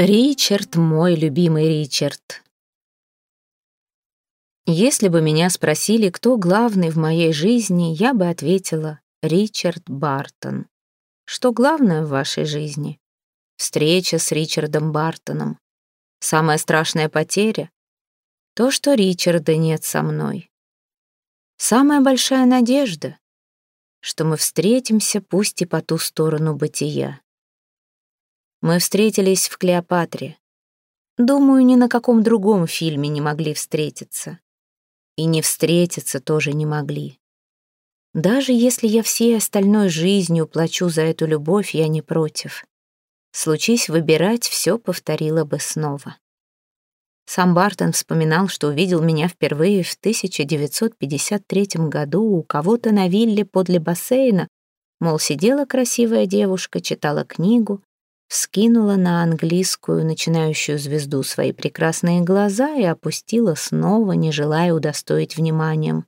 Ричард, мой любимый Ричард. Если бы меня спросили, кто главный в моей жизни, я бы ответила Ричард Бартон. Что главное в вашей жизни? Встреча с Ричардом Бартоном. Самая страшная потеря — то, что Ричарда нет со мной. Самая большая надежда — что мы встретимся, пусть и по ту сторону бытия. Мы встретились в Клеопатре. Думаю, ни на каком другом фильме не могли встретиться. И не встретиться тоже не могли. Даже если я всей остальной жизнью плачу за эту любовь, я не против. Случись выбирать, все повторила бы снова. Сам Бартон вспоминал, что увидел меня впервые в 1953 году у кого-то на вилле подле бассейна, мол, сидела красивая девушка, читала книгу, вскинула на английскую начинающую звезду свои прекрасные глаза и опустила снова, не желая удостоить вниманием.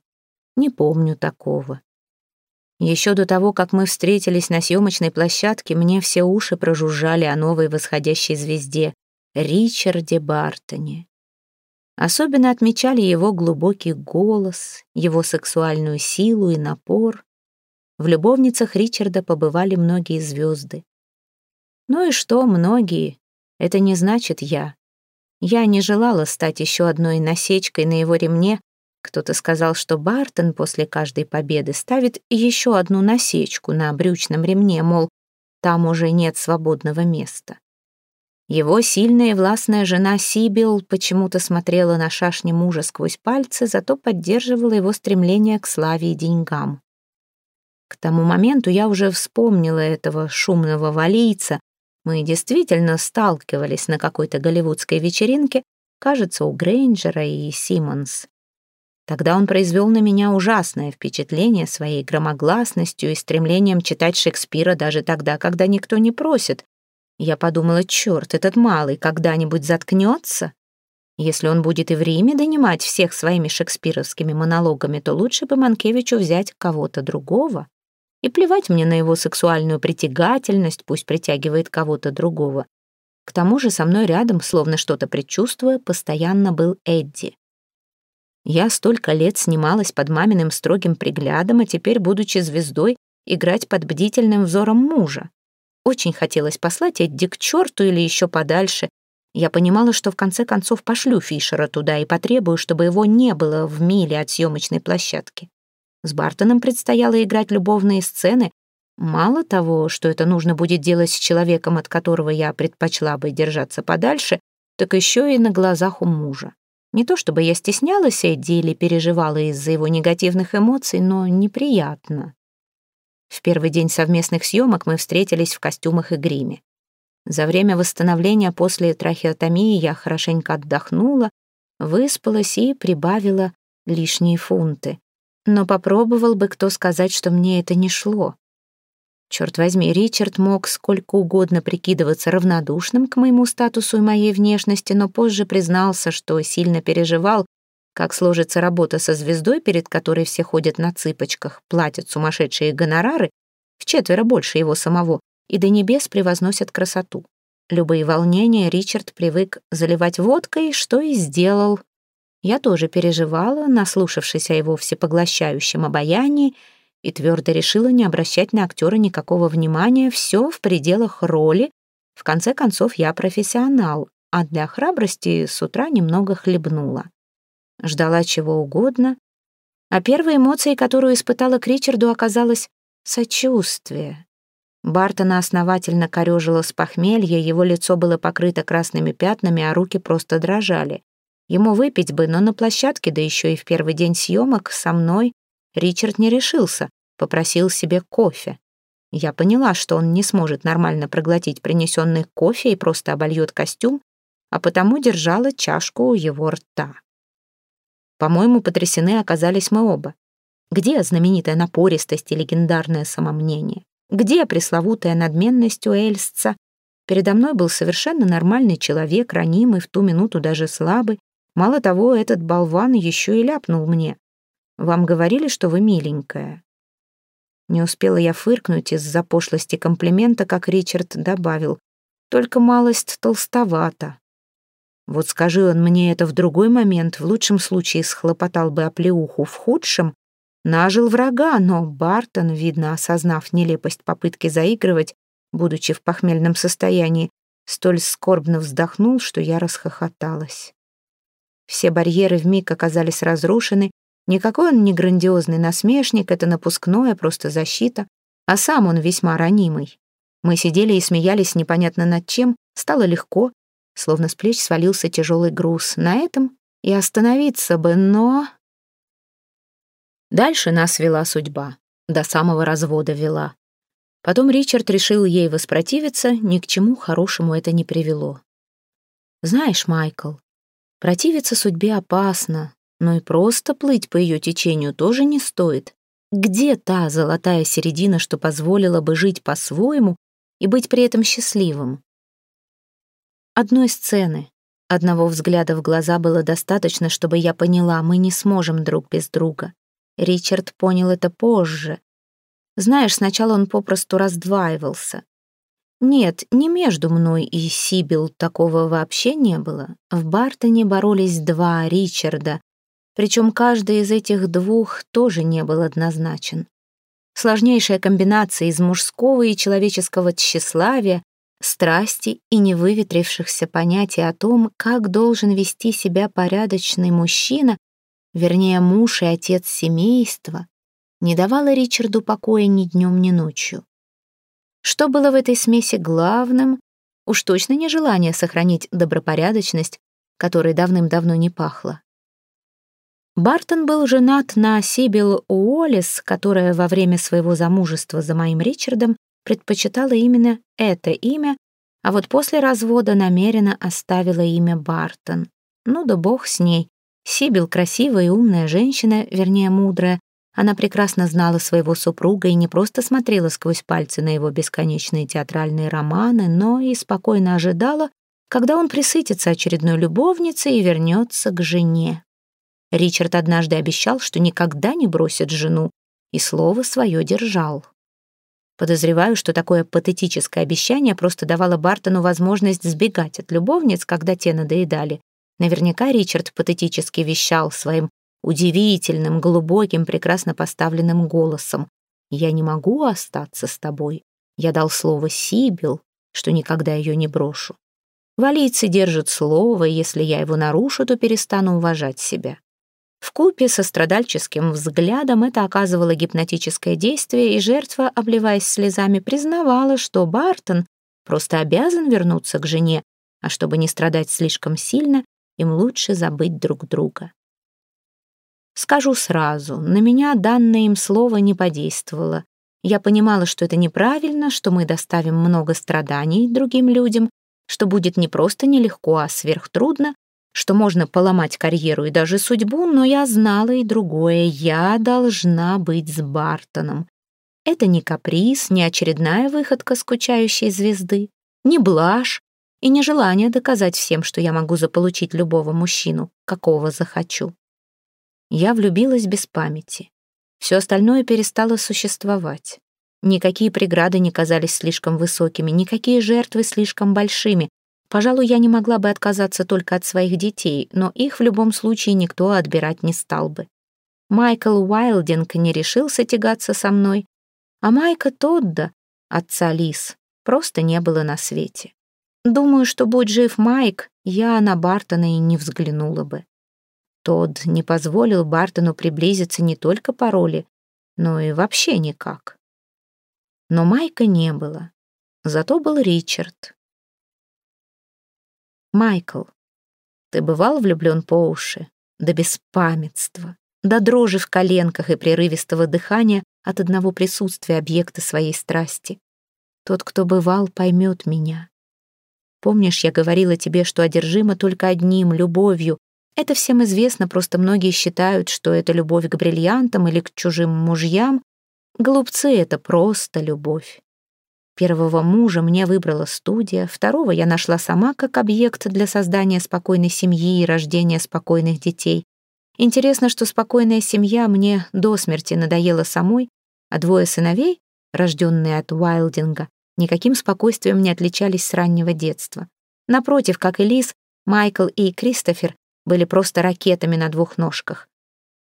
Не помню такого. Еще до того, как мы встретились на съемочной площадке, мне все уши прожужжали о новой восходящей звезде — Ричарде Бартоне. Особенно отмечали его глубокий голос, его сексуальную силу и напор. В любовницах Ричарда побывали многие звезды. Ну и что, многие? Это не значит я. Я не желала стать еще одной насечкой на его ремне. Кто-то сказал, что Бартон после каждой победы ставит еще одну насечку на брючном ремне, мол, там уже нет свободного места. Его сильная и властная жена Сибил почему-то смотрела на шашни мужа сквозь пальцы, зато поддерживала его стремление к славе и деньгам. К тому моменту я уже вспомнила этого шумного валийца, мы действительно сталкивались на какой-то голливудской вечеринке, кажется, у Грейнджера и Симмонс. Тогда он произвел на меня ужасное впечатление своей громогласностью и стремлением читать Шекспира даже тогда, когда никто не просит. Я подумала, черт, этот малый когда-нибудь заткнется? Если он будет и в Риме донимать всех своими шекспировскими монологами, то лучше бы Манкевичу взять кого-то другого. И плевать мне на его сексуальную притягательность, пусть притягивает кого-то другого. К тому же со мной рядом, словно что-то предчувствуя, постоянно был Эдди. Я столько лет снималась под маминым строгим приглядом, а теперь, будучи звездой, играть под бдительным взором мужа. Очень хотелось послать Эдди к черту или еще подальше. Я понимала, что в конце концов пошлю Фишера туда и потребую, чтобы его не было в миле от съемочной площадки. С Бартоном предстояло играть любовные сцены. Мало того, что это нужно будет делать с человеком, от которого я предпочла бы держаться подальше, так еще и на глазах у мужа. Не то чтобы я стеснялась Эдди или переживала из-за его негативных эмоций, но неприятно. В первый день совместных съемок мы встретились в костюмах и гриме. За время восстановления после трахеотомии я хорошенько отдохнула, выспалась и прибавила лишние фунты но попробовал бы кто сказать, что мне это не шло. Черт возьми, Ричард мог сколько угодно прикидываться равнодушным к моему статусу и моей внешности, но позже признался, что сильно переживал, как сложится работа со звездой, перед которой все ходят на цыпочках, платят сумасшедшие гонорары, в четверо больше его самого, и до небес превозносят красоту. Любые волнения Ричард привык заливать водкой, что и сделал, я тоже переживала, наслушавшись о его всепоглощающем обаянии, и твердо решила не обращать на актера никакого внимания, все в пределах роли. В конце концов, я профессионал, а для храбрости с утра немного хлебнула. Ждала чего угодно, а первой эмоцией, которую испытала к Ричарду, оказалось сочувствие. Бартона основательно корёжило с похмелья, его лицо было покрыто красными пятнами, а руки просто дрожали. Ему выпить бы, но на площадке, да еще и в первый день съемок со мной, Ричард не решился, попросил себе кофе. Я поняла, что он не сможет нормально проглотить принесенный кофе и просто обольет костюм, а потому держала чашку у его рта. По-моему, потрясены оказались мы оба. Где знаменитая напористость и легендарное самомнение? Где пресловутая надменность у Эльсца? Передо мной был совершенно нормальный человек, ранимый, в ту минуту даже слабый, Мало того, этот болван еще и ляпнул мне. Вам говорили, что вы миленькая. Не успела я фыркнуть из-за пошлости комплимента, как Ричард добавил. только малость толстовато. Вот скажи он мне это в другой момент, в лучшем случае схлопотал бы оплеуху, в худшем нажил врага, но Бартон, видно, осознав нелепость попытки заигрывать, будучи в похмельном состоянии, столь скорбно вздохнул, что я расхохоталась. Все барьеры вмиг оказались разрушены, никакой он не грандиозный насмешник, это напускное, просто защита, а сам он весьма ранимый. Мы сидели и смеялись непонятно над чем, стало легко, словно с плеч свалился тяжелый груз. На этом и остановиться бы, но... Дальше нас вела судьба, до самого развода вела. Потом Ричард решил ей воспротивиться, ни к чему хорошему это не привело. Знаешь, Майкл, противиться судьбе опасно, но и просто плыть по ее течению тоже не стоит. Где та золотая середина, что позволила бы жить по-своему и быть при этом счастливым? Одной сцены, одного взгляда в глаза было достаточно, чтобы я поняла, мы не сможем друг без друга. Ричард понял это позже. Знаешь, сначала он попросту раздваивался. Нет, не между мной и Сибил такого вообще не было. В Бартоне боролись два Ричарда, причем каждый из этих двух тоже не был однозначен. Сложнейшая комбинация из мужского и человеческого тщеславия, страсти и невыветрившихся понятий о том, как должен вести себя порядочный мужчина, вернее, муж и отец семейства, не давала Ричарду покоя ни днем, ни ночью. Что было в этой смеси главным? Уж точно не желание сохранить добропорядочность, которой давным-давно не пахло. Бартон был женат на Сибил Уоллес, которая во время своего замужества за моим Ричардом предпочитала именно это имя, а вот после развода намеренно оставила имя Бартон. Ну да бог с ней. Сибил красивая и умная женщина, вернее, мудрая. Она прекрасно знала своего супруга и не просто смотрела сквозь пальцы на его бесконечные театральные романы, но и спокойно ожидала, когда он присытится очередной любовницей и вернется к жене. Ричард однажды обещал, что никогда не бросит жену, и слово свое держал. Подозреваю, что такое патетическое обещание просто давало Бартону возможность сбегать от любовниц, когда те надоедали. Наверняка Ричард патетически вещал своим удивительным, глубоким, прекрасно поставленным голосом. «Я не могу остаться с тобой. Я дал слово Сибил, что никогда ее не брошу. Валийцы держат слово, и если я его нарушу, то перестану уважать себя. В купе со страдальческим взглядом это оказывало гипнотическое действие, и жертва, обливаясь слезами, признавала, что Бартон просто обязан вернуться к жене, а чтобы не страдать слишком сильно, им лучше забыть друг друга. Скажу сразу, на меня данное им слово не подействовало. Я понимала, что это неправильно, что мы доставим много страданий другим людям, что будет не просто нелегко, а сверхтрудно, что можно поломать карьеру и даже судьбу, но я знала и другое. Я должна быть с Бартоном. Это не каприз, не очередная выходка скучающей звезды, не блажь и не желание доказать всем, что я могу заполучить любого мужчину, какого захочу. Я влюбилась без памяти. Все остальное перестало существовать. Никакие преграды не казались слишком высокими, никакие жертвы слишком большими, Пожалуй, я не могла бы отказаться только от своих детей, но их в любом случае никто отбирать не стал бы. Майкл Уайлдинг не решился тягаться со мной, а Майка Тодда, отца Лис, просто не было на свете. Думаю, что будь жив Майк, я на Бартона и не взглянула бы. Тодд не позволил Бартону приблизиться не только по роли, но и вообще никак. Но Майка не было. Зато был Ричард, Майкл, ты бывал влюблен по уши? До беспамятства, до дрожи в коленках и прерывистого дыхания от одного присутствия объекта своей страсти. Тот, кто бывал, поймет меня. Помнишь, я говорила тебе, что одержима только одним — любовью. Это всем известно, просто многие считают, что это любовь к бриллиантам или к чужим мужьям. Глупцы — это просто любовь. Первого мужа мне выбрала студия, второго я нашла сама как объект для создания спокойной семьи и рождения спокойных детей. Интересно, что спокойная семья мне до смерти надоела самой, а двое сыновей, рожденные от Уайлдинга, никаким спокойствием не отличались с раннего детства. Напротив, как и Лиз, Майкл и Кристофер были просто ракетами на двух ножках.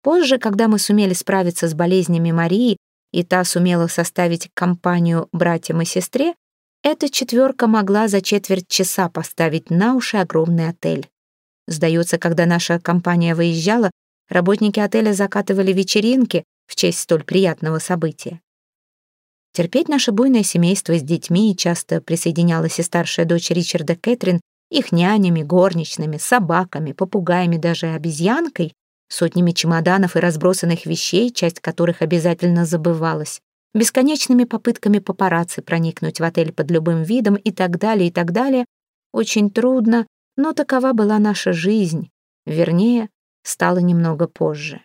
Позже, когда мы сумели справиться с болезнями Марии, и та сумела составить компанию братьям и сестре, эта четверка могла за четверть часа поставить на уши огромный отель. Сдается, когда наша компания выезжала, работники отеля закатывали вечеринки в честь столь приятного события. Терпеть наше буйное семейство с детьми часто присоединялась и старшая дочь Ричарда Кэтрин, их нянями, горничными, собаками, попугаями, даже обезьянкой, сотнями чемоданов и разбросанных вещей, часть которых обязательно забывалась, бесконечными попытками папарацци проникнуть в отель под любым видом и так далее, и так далее. Очень трудно, но такова была наша жизнь, вернее, стало немного позже.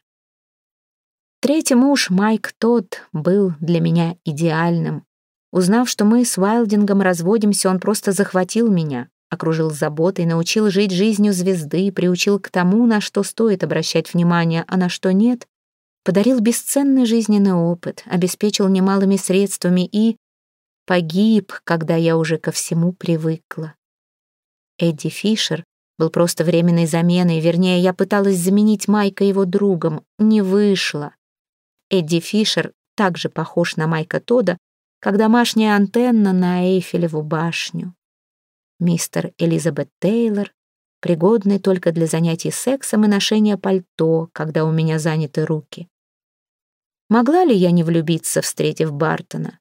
Третий муж, Майк Тодд, был для меня идеальным. Узнав, что мы с Вайлдингом разводимся, он просто захватил меня, окружил заботой, научил жить жизнью звезды, приучил к тому, на что стоит обращать внимание, а на что нет, подарил бесценный жизненный опыт, обеспечил немалыми средствами и погиб, когда я уже ко всему привыкла. Эдди Фишер был просто временной заменой, вернее, я пыталась заменить Майка его другом, не вышло. Эдди Фишер также похож на Майка Тода, как домашняя антенна на Эйфелеву башню. Мистер Элизабет Тейлор, пригодный только для занятий сексом и ношения пальто, когда у меня заняты руки. Могла ли я не влюбиться, встретив Бартона?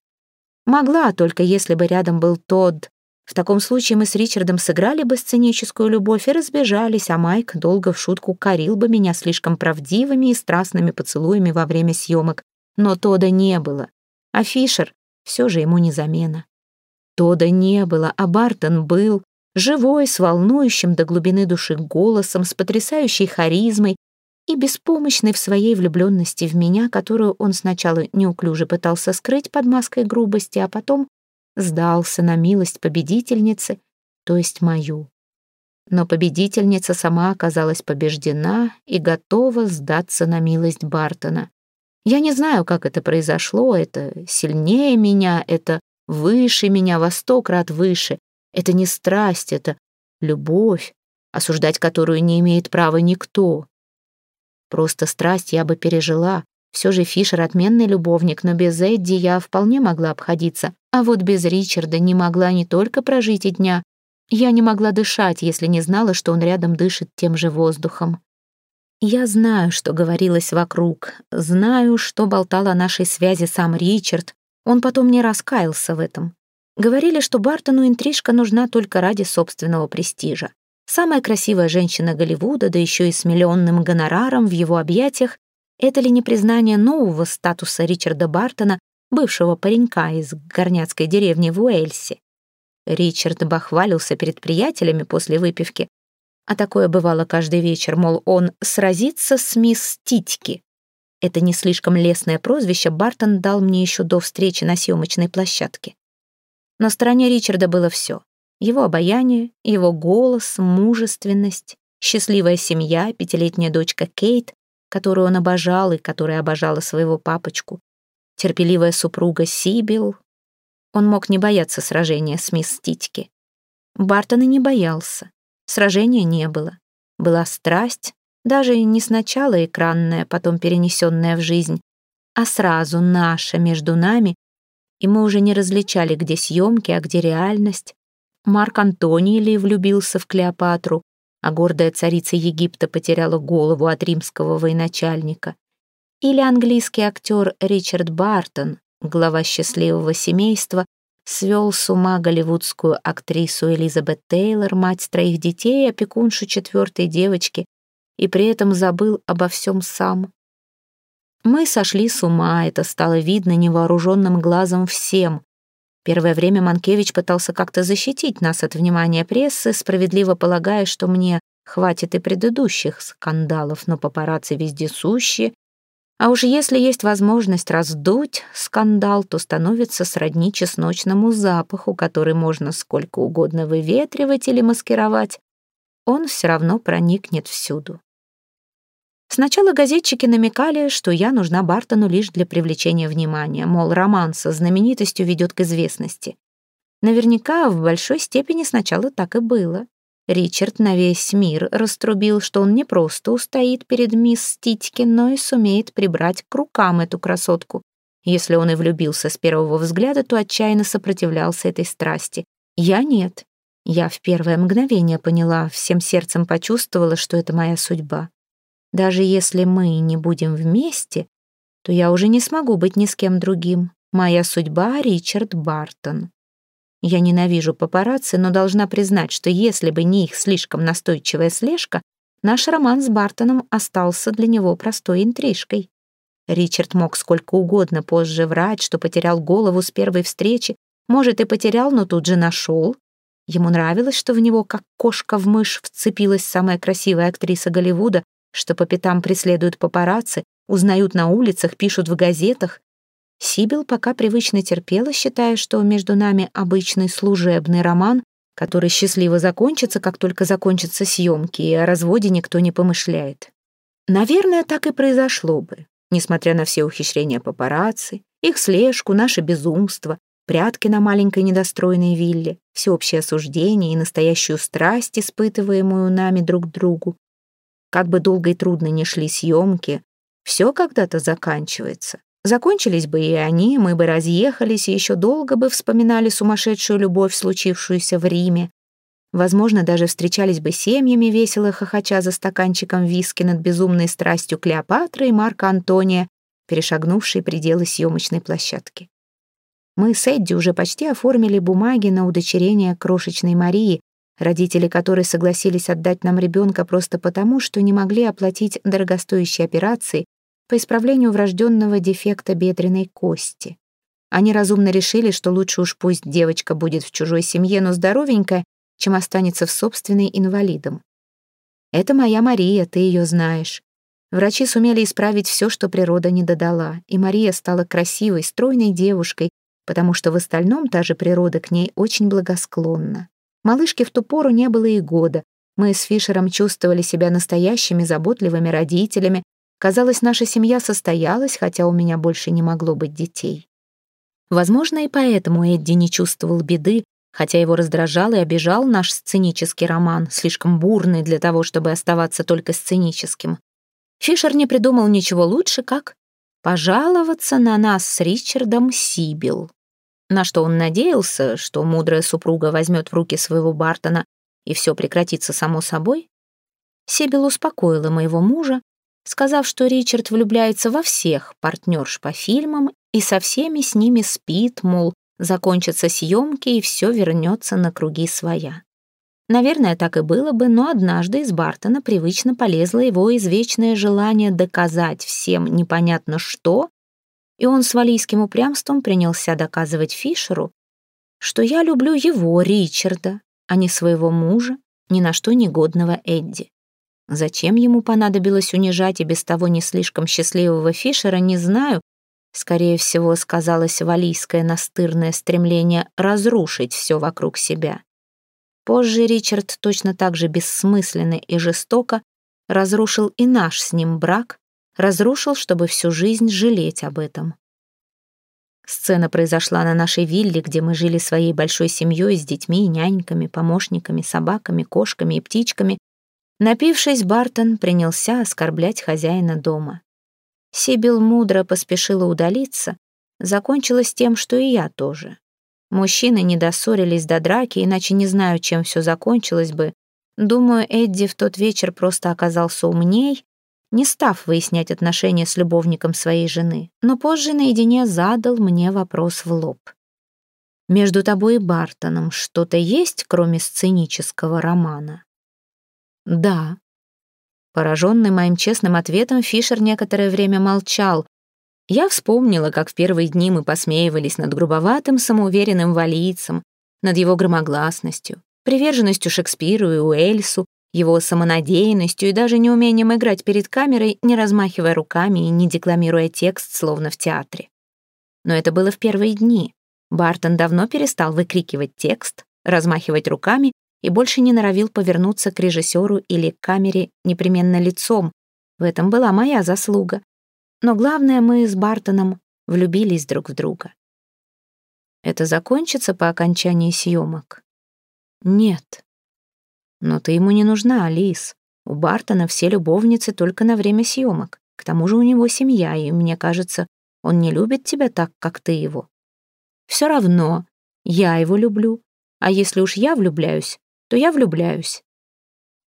Могла, только если бы рядом был Тодд. В таком случае мы с Ричардом сыграли бы сценическую любовь и разбежались, а Майк долго в шутку корил бы меня слишком правдивыми и страстными поцелуями во время съемок. Но Тода не было. А Фишер все же ему не замена. Тода не было, а Бартон был. Живой, с волнующим до глубины души голосом, с потрясающей харизмой и беспомощный в своей влюбленности в меня, которую он сначала неуклюже пытался скрыть под маской грубости, а потом сдался на милость победительницы, то есть мою. Но победительница сама оказалась побеждена и готова сдаться на милость Бартона. Я не знаю, как это произошло, это сильнее меня, это выше меня, во сто крат выше. Это не страсть, это любовь, осуждать которую не имеет права никто. Просто страсть я бы пережила, все же Фишер отменный любовник, но без Эдди я вполне могла обходиться. А вот без Ричарда не могла не только прожить и дня. Я не могла дышать, если не знала, что он рядом дышит тем же воздухом. Я знаю, что говорилось вокруг, знаю, что болтал о нашей связи сам Ричард. Он потом не раскаялся в этом. Говорили, что Бартону интрижка нужна только ради собственного престижа. Самая красивая женщина Голливуда, да еще и с миллионным гонораром в его объятиях, это ли не признание нового статуса Ричарда Бартона, бывшего паренька из горняцкой деревни в Уэльсе? Ричард бахвалился перед приятелями после выпивки, а такое бывало каждый вечер, мол, он сразится с мисс Титьки. Это не слишком лестное прозвище Бартон дал мне еще до встречи на съемочной площадке. На стороне Ричарда было все. Его обаяние, его голос, мужественность, счастливая семья, пятилетняя дочка Кейт, которую он обожал и которая обожала своего папочку, терпеливая супруга Сибил. Он мог не бояться сражения с мисс Титьки. Бартон и не боялся. Сражения не было. Была страсть, даже не сначала экранная, потом перенесенная в жизнь, а сразу наша между нами, и мы уже не различали, где съемки, а где реальность. Марк Антоний ли влюбился в Клеопатру, а гордая царица Египта потеряла голову от римского военачальника. Или английский актер Ричард Бартон, глава счастливого семейства, свел с ума голливудскую актрису Элизабет Тейлор, мать троих детей, опекуншу четвертой девочки, и при этом забыл обо всем сам. Мы сошли с ума, это стало видно невооруженным глазом всем, Первое время Манкевич пытался как-то защитить нас от внимания прессы, справедливо полагая, что мне хватит и предыдущих скандалов, но папарацци вездесущие. А уж если есть возможность раздуть скандал, то становится сродни чесночному запаху, который можно сколько угодно выветривать или маскировать. Он все равно проникнет всюду. Сначала газетчики намекали, что я нужна Бартону лишь для привлечения внимания, мол, роман со знаменитостью ведет к известности. Наверняка в большой степени сначала так и было. Ричард на весь мир раструбил, что он не просто устоит перед мисс Титьки, но и сумеет прибрать к рукам эту красотку. Если он и влюбился с первого взгляда, то отчаянно сопротивлялся этой страсти. Я нет. Я в первое мгновение поняла, всем сердцем почувствовала, что это моя судьба. Даже если мы не будем вместе, то я уже не смогу быть ни с кем другим. Моя судьба — Ричард Бартон. Я ненавижу папарацци, но должна признать, что если бы не их слишком настойчивая слежка, наш роман с Бартоном остался для него простой интрижкой. Ричард мог сколько угодно позже врать, что потерял голову с первой встречи, может, и потерял, но тут же нашел. Ему нравилось, что в него, как кошка в мышь, вцепилась самая красивая актриса Голливуда, что по пятам преследуют папарацци, узнают на улицах, пишут в газетах. Сибил пока привычно терпела, считая, что между нами обычный служебный роман, который счастливо закончится, как только закончатся съемки, и о разводе никто не помышляет. Наверное, так и произошло бы, несмотря на все ухищрения папарацци, их слежку, наше безумство, прятки на маленькой недостроенной вилле, всеобщее осуждение и настоящую страсть, испытываемую нами друг другу. Как бы долго и трудно ни шли съемки, все когда-то заканчивается. Закончились бы и они, мы бы разъехались и еще долго бы вспоминали сумасшедшую любовь, случившуюся в Риме. Возможно, даже встречались бы семьями, весело хохоча за стаканчиком виски над безумной страстью Клеопатры и Марка Антония, перешагнувшие пределы съемочной площадки. Мы с Эдди уже почти оформили бумаги на удочерение крошечной Марии, родители которой согласились отдать нам ребенка просто потому, что не могли оплатить дорогостоящие операции по исправлению врожденного дефекта бедренной кости. Они разумно решили, что лучше уж пусть девочка будет в чужой семье, но здоровенькая, чем останется в собственной инвалидом. Это моя Мария, ты ее знаешь. Врачи сумели исправить все, что природа не додала, и Мария стала красивой, стройной девушкой, потому что в остальном та же природа к ней очень благосклонна. Малышке в ту пору не было и года. Мы с Фишером чувствовали себя настоящими заботливыми родителями, Казалось, наша семья состоялась, хотя у меня больше не могло быть детей. Возможно, и поэтому Эдди не чувствовал беды, хотя его раздражал и обижал наш сценический роман, слишком бурный для того, чтобы оставаться только сценическим. Фишер не придумал ничего лучше, как пожаловаться на нас с Ричардом Сибил. На что он надеялся, что мудрая супруга возьмет в руки своего Бартона и все прекратится само собой? Сибил успокоила моего мужа, сказав, что Ричард влюбляется во всех партнерш по фильмам и со всеми с ними спит, мол, закончатся съемки и все вернется на круги своя. Наверное, так и было бы, но однажды из Бартона привычно полезло его извечное желание доказать всем непонятно что, и он с валийским упрямством принялся доказывать Фишеру, что я люблю его, Ричарда, а не своего мужа, ни на что негодного Эдди. Зачем ему понадобилось унижать и без того не слишком счастливого Фишера, не знаю. Скорее всего, сказалось валийское настырное стремление разрушить все вокруг себя. Позже Ричард точно так же бессмысленно и жестоко разрушил и наш с ним брак, разрушил, чтобы всю жизнь жалеть об этом. Сцена произошла на нашей вилле, где мы жили своей большой семьей с детьми, няньками, помощниками, собаками, кошками и птичками, Напившись, Бартон принялся оскорблять хозяина дома. Сибил мудро поспешила удалиться, закончилось тем, что и я тоже. Мужчины не доссорились до драки, иначе не знаю, чем все закончилось бы. Думаю, Эдди в тот вечер просто оказался умней, не став выяснять отношения с любовником своей жены, но позже наедине задал мне вопрос в лоб. «Между тобой и Бартоном что-то есть, кроме сценического романа?» «Да». Пораженный моим честным ответом, Фишер некоторое время молчал. Я вспомнила, как в первые дни мы посмеивались над грубоватым, самоуверенным валийцем, над его громогласностью, приверженностью Шекспиру и Уэльсу, его самонадеянностью и даже неумением играть перед камерой, не размахивая руками и не декламируя текст, словно в театре. Но это было в первые дни. Бартон давно перестал выкрикивать текст, размахивать руками и больше не норовил повернуться к режиссеру или к камере непременно лицом. В этом была моя заслуга. Но главное, мы с Бартоном влюбились друг в друга. Это закончится по окончании съемок? Нет. Но ты ему не нужна, Алис. У Бартона все любовницы только на время съемок. К тому же у него семья, и, мне кажется, он не любит тебя так, как ты его. Все равно, я его люблю. А если уж я влюбляюсь, то я влюбляюсь.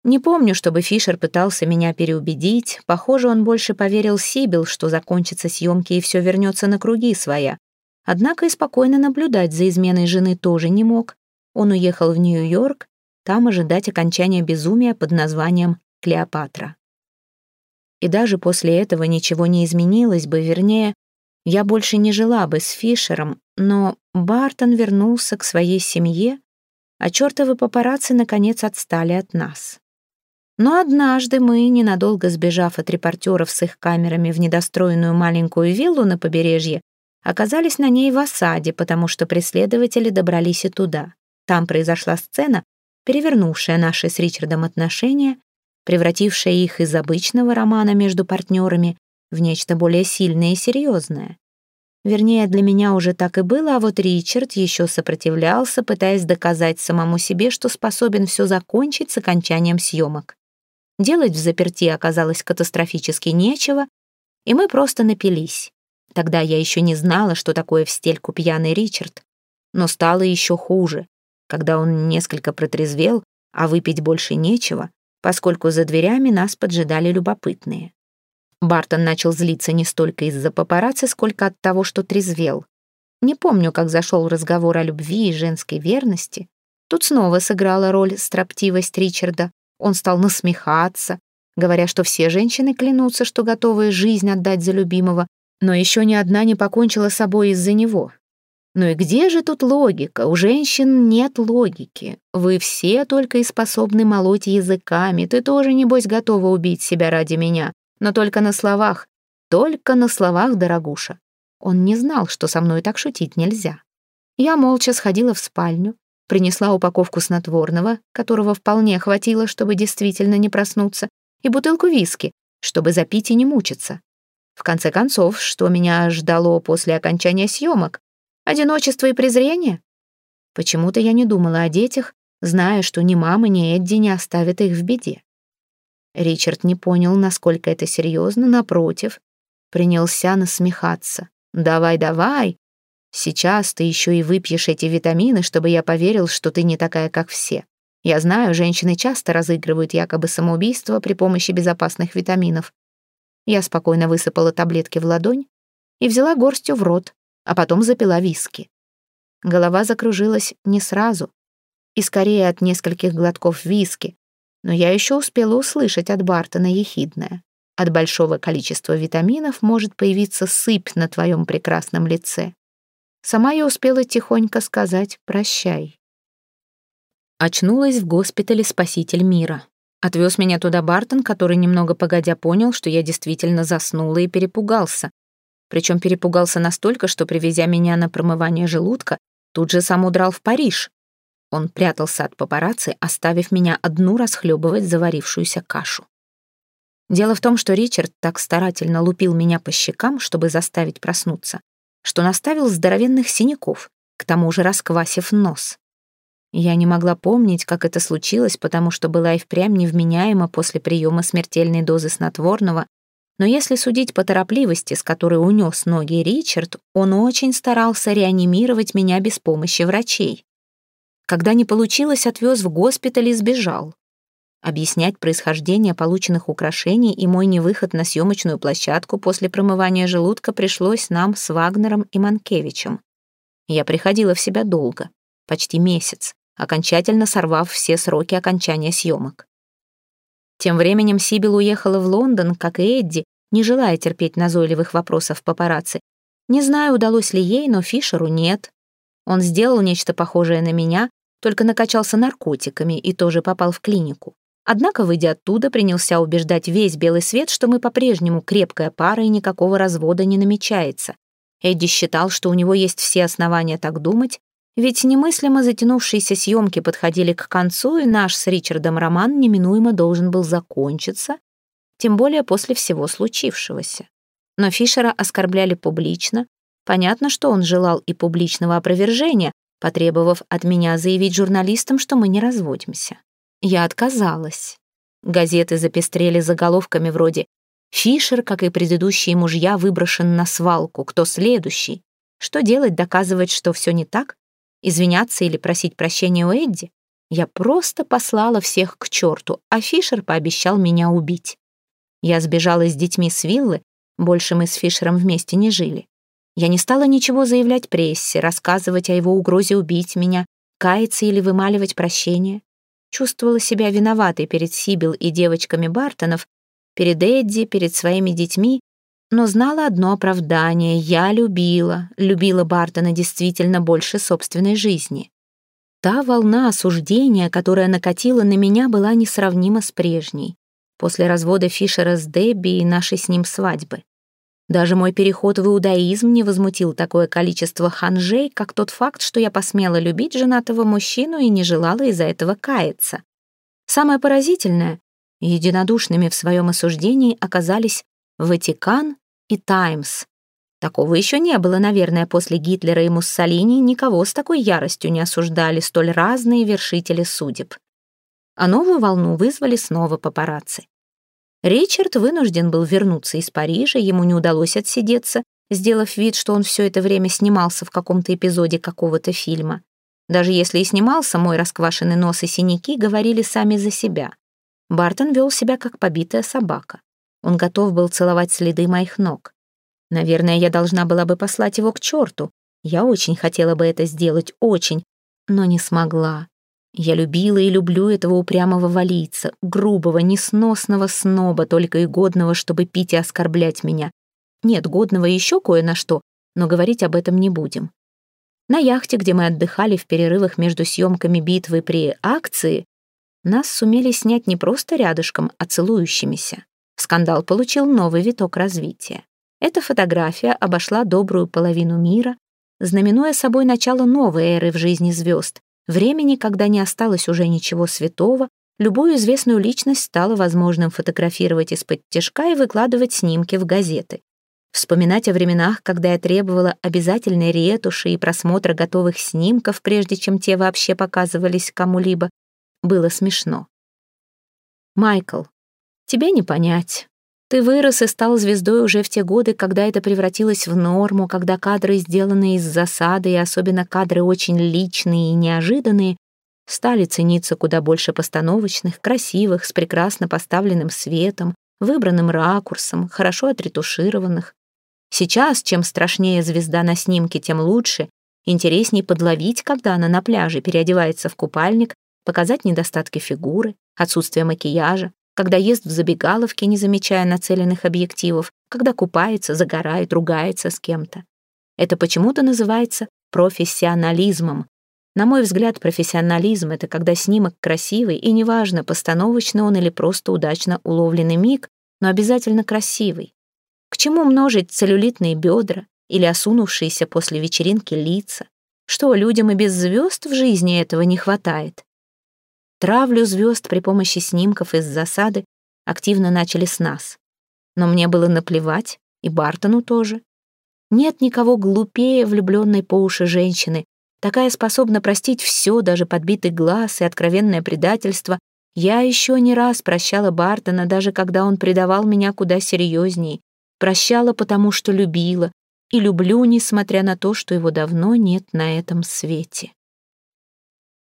Не помню, чтобы Фишер пытался меня переубедить. Похоже, он больше поверил Сибил, что закончатся съемки и все вернется на круги своя. Однако и спокойно наблюдать за изменой жены тоже не мог. Он уехал в Нью-Йорк, там ожидать окончания безумия под названием «Клеопатра». И даже после этого ничего не изменилось бы, вернее, я больше не жила бы с Фишером, но Бартон вернулся к своей семье, а чертовы папарацци наконец отстали от нас. Но однажды мы, ненадолго сбежав от репортеров с их камерами в недостроенную маленькую виллу на побережье, оказались на ней в осаде, потому что преследователи добрались и туда. Там произошла сцена, перевернувшая наши с Ричардом отношения, превратившая их из обычного романа между партнерами в нечто более сильное и серьезное. Вернее, для меня уже так и было, а вот Ричард еще сопротивлялся, пытаясь доказать самому себе, что способен все закончить с окончанием съемок. Делать в заперти оказалось катастрофически нечего, и мы просто напились. Тогда я еще не знала, что такое в стельку пьяный Ричард. Но стало еще хуже, когда он несколько протрезвел, а выпить больше нечего, поскольку за дверями нас поджидали любопытные. Бартон начал злиться не столько из-за папарацци, сколько от того, что трезвел. Не помню, как зашел разговор о любви и женской верности. Тут снова сыграла роль строптивость Ричарда. Он стал насмехаться, говоря, что все женщины клянутся, что готовы жизнь отдать за любимого, но еще ни одна не покончила с собой из-за него. Ну и где же тут логика? У женщин нет логики. Вы все только и способны молоть языками. Ты тоже, небось, готова убить себя ради меня но только на словах. Только на словах, дорогуша. Он не знал, что со мной так шутить нельзя. Я молча сходила в спальню, принесла упаковку снотворного, которого вполне хватило, чтобы действительно не проснуться, и бутылку виски, чтобы запить и не мучиться. В конце концов, что меня ждало после окончания съемок? Одиночество и презрение? Почему-то я не думала о детях, зная, что ни мама, ни Эдди не оставят их в беде. Ричард не понял, насколько это серьезно, напротив, принялся насмехаться. «Давай, давай! Сейчас ты еще и выпьешь эти витамины, чтобы я поверил, что ты не такая, как все. Я знаю, женщины часто разыгрывают якобы самоубийство при помощи безопасных витаминов. Я спокойно высыпала таблетки в ладонь и взяла горстью в рот, а потом запила виски. Голова закружилась не сразу, и скорее от нескольких глотков виски, но я еще успела услышать от Бартона ехидное. От большого количества витаминов может появиться сыпь на твоем прекрасном лице. Сама я успела тихонько сказать «прощай». Очнулась в госпитале «Спаситель мира». Отвез меня туда Бартон, который немного погодя понял, что я действительно заснула и перепугался. Причем перепугался настолько, что, привезя меня на промывание желудка, тут же сам удрал в Париж. Он прятался от папарацци, оставив меня одну расхлебывать заварившуюся кашу. Дело в том, что Ричард так старательно лупил меня по щекам, чтобы заставить проснуться, что наставил здоровенных синяков, к тому же расквасив нос. Я не могла помнить, как это случилось, потому что была и впрямь невменяема после приема смертельной дозы снотворного, но если судить по торопливости, с которой унес ноги Ричард, он очень старался реанимировать меня без помощи врачей. Когда не получилось, отвез в госпиталь и сбежал. Объяснять происхождение полученных украшений и мой невыход на съемочную площадку после промывания желудка пришлось нам с Вагнером и Манкевичем. Я приходила в себя долго, почти месяц, окончательно сорвав все сроки окончания съемок. Тем временем Сибил уехала в Лондон, как и Эдди, не желая терпеть назойливых вопросов папарацци. Не знаю, удалось ли ей, но Фишеру нет. Он сделал нечто похожее на меня, только накачался наркотиками и тоже попал в клинику. Однако, выйдя оттуда, принялся убеждать весь белый свет, что мы по-прежнему крепкая пара и никакого развода не намечается. Эдди считал, что у него есть все основания так думать, ведь немыслимо затянувшиеся съемки подходили к концу, и наш с Ричардом роман неминуемо должен был закончиться, тем более после всего случившегося. Но Фишера оскорбляли публично, Понятно, что он желал и публичного опровержения, потребовав от меня заявить журналистам, что мы не разводимся. Я отказалась. Газеты запестрели заголовками вроде «Фишер, как и предыдущие мужья, выброшен на свалку. Кто следующий?» Что делать, доказывать, что все не так? Извиняться или просить прощения у Эдди? Я просто послала всех к черту, а Фишер пообещал меня убить. Я сбежала с детьми с виллы, больше мы с Фишером вместе не жили. Я не стала ничего заявлять прессе, рассказывать о его угрозе убить меня, каяться или вымаливать прощение. Чувствовала себя виноватой перед Сибил и девочками Бартонов, перед Эдди, перед своими детьми, но знала одно оправдание — я любила, любила Бартона действительно больше собственной жизни. Та волна осуждения, которая накатила на меня, была несравнима с прежней, после развода Фишера с Дебби и нашей с ним свадьбы. Даже мой переход в иудаизм не возмутил такое количество ханжей, как тот факт, что я посмела любить женатого мужчину и не желала из-за этого каяться. Самое поразительное — единодушными в своем осуждении оказались Ватикан и Таймс. Такого еще не было, наверное, после Гитлера и Муссолини никого с такой яростью не осуждали столь разные вершители судеб. А новую волну вызвали снова папарацци. Ричард вынужден был вернуться из Парижа, ему не удалось отсидеться, сделав вид, что он все это время снимался в каком-то эпизоде какого-то фильма. Даже если и снимался, мой расквашенный нос и синяки говорили сами за себя. Бартон вел себя как побитая собака. Он готов был целовать следы моих ног. Наверное, я должна была бы послать его к черту. Я очень хотела бы это сделать, очень, но не смогла. Я любила и люблю этого упрямого валийца, грубого, несносного сноба, только и годного, чтобы пить и оскорблять меня. Нет, годного еще кое на что, но говорить об этом не будем. На яхте, где мы отдыхали в перерывах между съемками битвы при акции, нас сумели снять не просто рядышком, а целующимися. Скандал получил новый виток развития. Эта фотография обошла добрую половину мира, знаменуя собой начало новой эры в жизни звезд, времени, когда не осталось уже ничего святого, любую известную личность стало возможным фотографировать из-под тяжка и выкладывать снимки в газеты. Вспоминать о временах, когда я требовала обязательной ретуши и просмотра готовых снимков, прежде чем те вообще показывались кому-либо, было смешно. «Майкл, тебе не понять. Ты вырос и стал звездой уже в те годы, когда это превратилось в норму, когда кадры, сделанные из засады, и особенно кадры очень личные и неожиданные, стали цениться куда больше постановочных, красивых, с прекрасно поставленным светом, выбранным ракурсом, хорошо отретушированных. Сейчас, чем страшнее звезда на снимке, тем лучше, интересней подловить, когда она на пляже переодевается в купальник, показать недостатки фигуры, отсутствие макияжа, когда ест в забегаловке, не замечая нацеленных объективов, когда купается, загорает, ругается с кем-то. Это почему-то называется профессионализмом. На мой взгляд, профессионализм — это когда снимок красивый, и неважно, постановочно он или просто удачно уловленный миг, но обязательно красивый. К чему множить целлюлитные бедра или осунувшиеся после вечеринки лица? Что, людям и без звезд в жизни этого не хватает? Травлю звезд при помощи снимков из засады активно начали с нас. Но мне было наплевать, и Бартону тоже. Нет никого глупее влюбленной по уши женщины. Такая способна простить все, даже подбитый глаз и откровенное предательство. Я еще не раз прощала Бартона, даже когда он предавал меня куда серьезней. Прощала, потому что любила, и люблю, несмотря на то, что его давно нет на этом свете.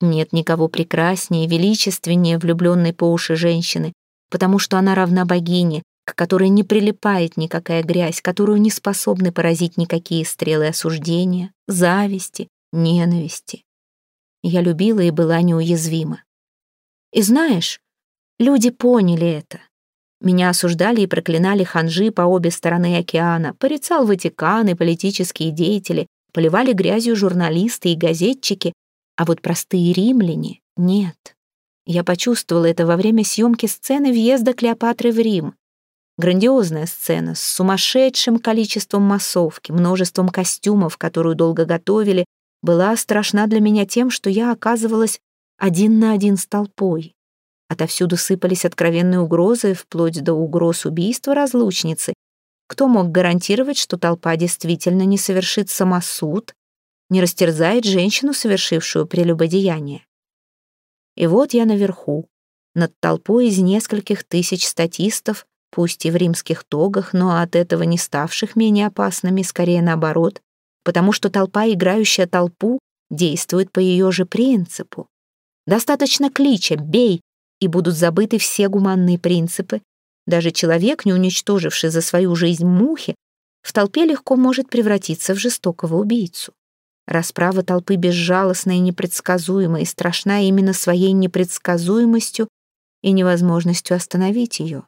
Нет никого прекраснее, величественнее влюбленной по уши женщины, потому что она равна богине, к которой не прилипает никакая грязь, которую не способны поразить никакие стрелы осуждения, зависти, ненависти. Я любила и была неуязвима. И знаешь, люди поняли это. Меня осуждали и проклинали ханжи по обе стороны океана, порицал Ватикан и политические деятели, поливали грязью журналисты и газетчики, а вот простые римляне — нет. Я почувствовала это во время съемки сцены въезда Клеопатры в Рим. Грандиозная сцена с сумасшедшим количеством массовки, множеством костюмов, которую долго готовили, была страшна для меня тем, что я оказывалась один на один с толпой. Отовсюду сыпались откровенные угрозы, вплоть до угроз убийства разлучницы. Кто мог гарантировать, что толпа действительно не совершит самосуд, не растерзает женщину, совершившую прелюбодеяние? И вот я наверху, над толпой из нескольких тысяч статистов, пусть и в римских тогах, но от этого не ставших менее опасными, скорее наоборот, потому что толпа, играющая толпу, действует по ее же принципу. Достаточно клича «бей», и будут забыты все гуманные принципы. Даже человек, не уничтоживший за свою жизнь мухи, в толпе легко может превратиться в жестокого убийцу. Расправа толпы безжалостна и непредсказуема, и страшна именно своей непредсказуемостью и невозможностью остановить ее.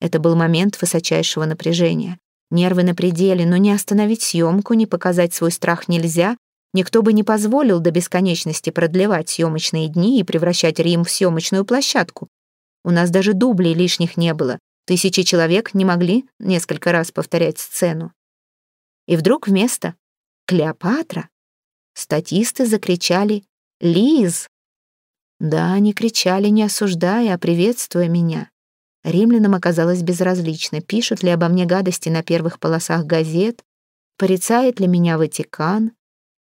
Это был момент высочайшего напряжения. Нервы на пределе, но не остановить съемку, не показать свой страх нельзя. Никто бы не позволил до бесконечности продлевать съемочные дни и превращать Рим в съемочную площадку. У нас даже дублей лишних не было. Тысячи человек не могли несколько раз повторять сцену. И вдруг вместо «Клеопатра» статисты закричали «Лиз!». Да, они кричали, не осуждая, а приветствуя меня. Римлянам оказалось безразлично, пишут ли обо мне гадости на первых полосах газет, порицает ли меня Ватикан,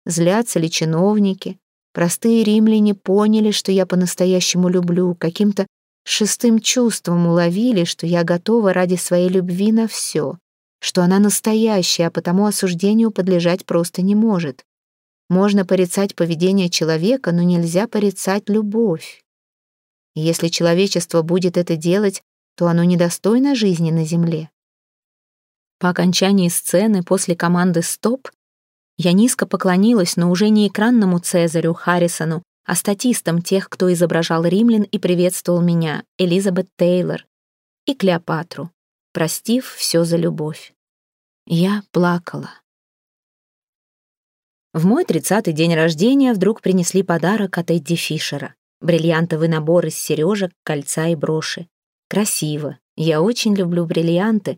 злятся ли чиновники. Простые римляне поняли, что я по-настоящему люблю, каким-то шестым чувством уловили, что я готова ради своей любви на все, что она настоящая, а потому осуждению подлежать просто не может. Можно порицать поведение человека, но нельзя порицать любовь. И если человечество будет это делать, то оно недостойно жизни на земле. По окончании сцены после команды «Стоп» я низко поклонилась, но уже не экранному Цезарю Харрисону, а статистам тех, кто изображал римлян и приветствовал меня, Элизабет Тейлор, и Клеопатру, простив все за любовь. Я плакала. В мой тридцатый день рождения вдруг принесли подарок от Эдди Фишера. Бриллиантовый набор из сережек, кольца и броши. Красиво. Я очень люблю бриллианты,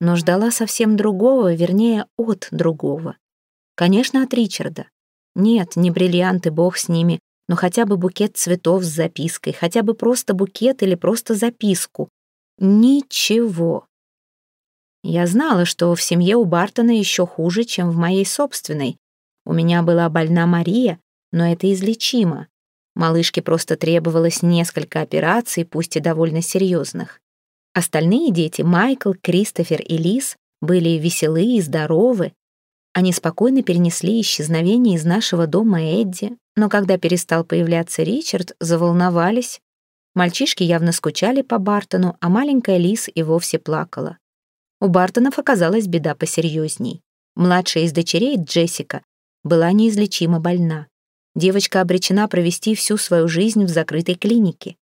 но ждала совсем другого, вернее, от другого. Конечно, от Ричарда. Нет, не бриллианты, бог с ними, но хотя бы букет цветов с запиской, хотя бы просто букет или просто записку. Ничего. Я знала, что в семье у Бартона еще хуже, чем в моей собственной. У меня была больна Мария, но это излечимо. Малышке просто требовалось несколько операций, пусть и довольно серьезных. Остальные дети, Майкл, Кристофер и Лиз, были веселы и здоровы. Они спокойно перенесли исчезновение из нашего дома Эдди, но когда перестал появляться Ричард, заволновались. Мальчишки явно скучали по Бартону, а маленькая Лиз и вовсе плакала. У Бартонов оказалась беда посерьезней. Младшая из дочерей, Джессика, была неизлечимо больна. Девочка обречена провести всю свою жизнь в закрытой клинике.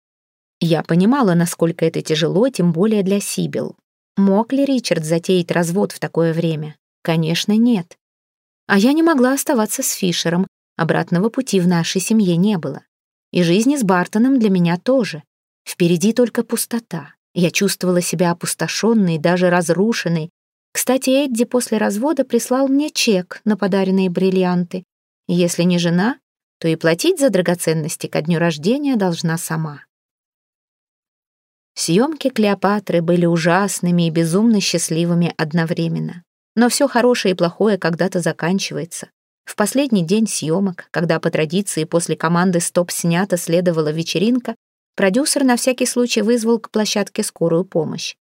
Я понимала, насколько это тяжело, тем более для Сибил. Мог ли Ричард затеять развод в такое время? Конечно, нет. А я не могла оставаться с Фишером, обратного пути в нашей семье не было. И жизни с Бартоном для меня тоже. Впереди только пустота. Я чувствовала себя опустошенной, даже разрушенной. Кстати, Эдди после развода прислал мне чек на подаренные бриллианты. Если не жена, то и платить за драгоценности ко дню рождения должна сама. Съемки Клеопатры были ужасными и безумно счастливыми одновременно. Но все хорошее и плохое когда-то заканчивается. В последний день съемок, когда по традиции после команды «Стоп» снято следовала вечеринка, продюсер на всякий случай вызвал к площадке скорую помощь.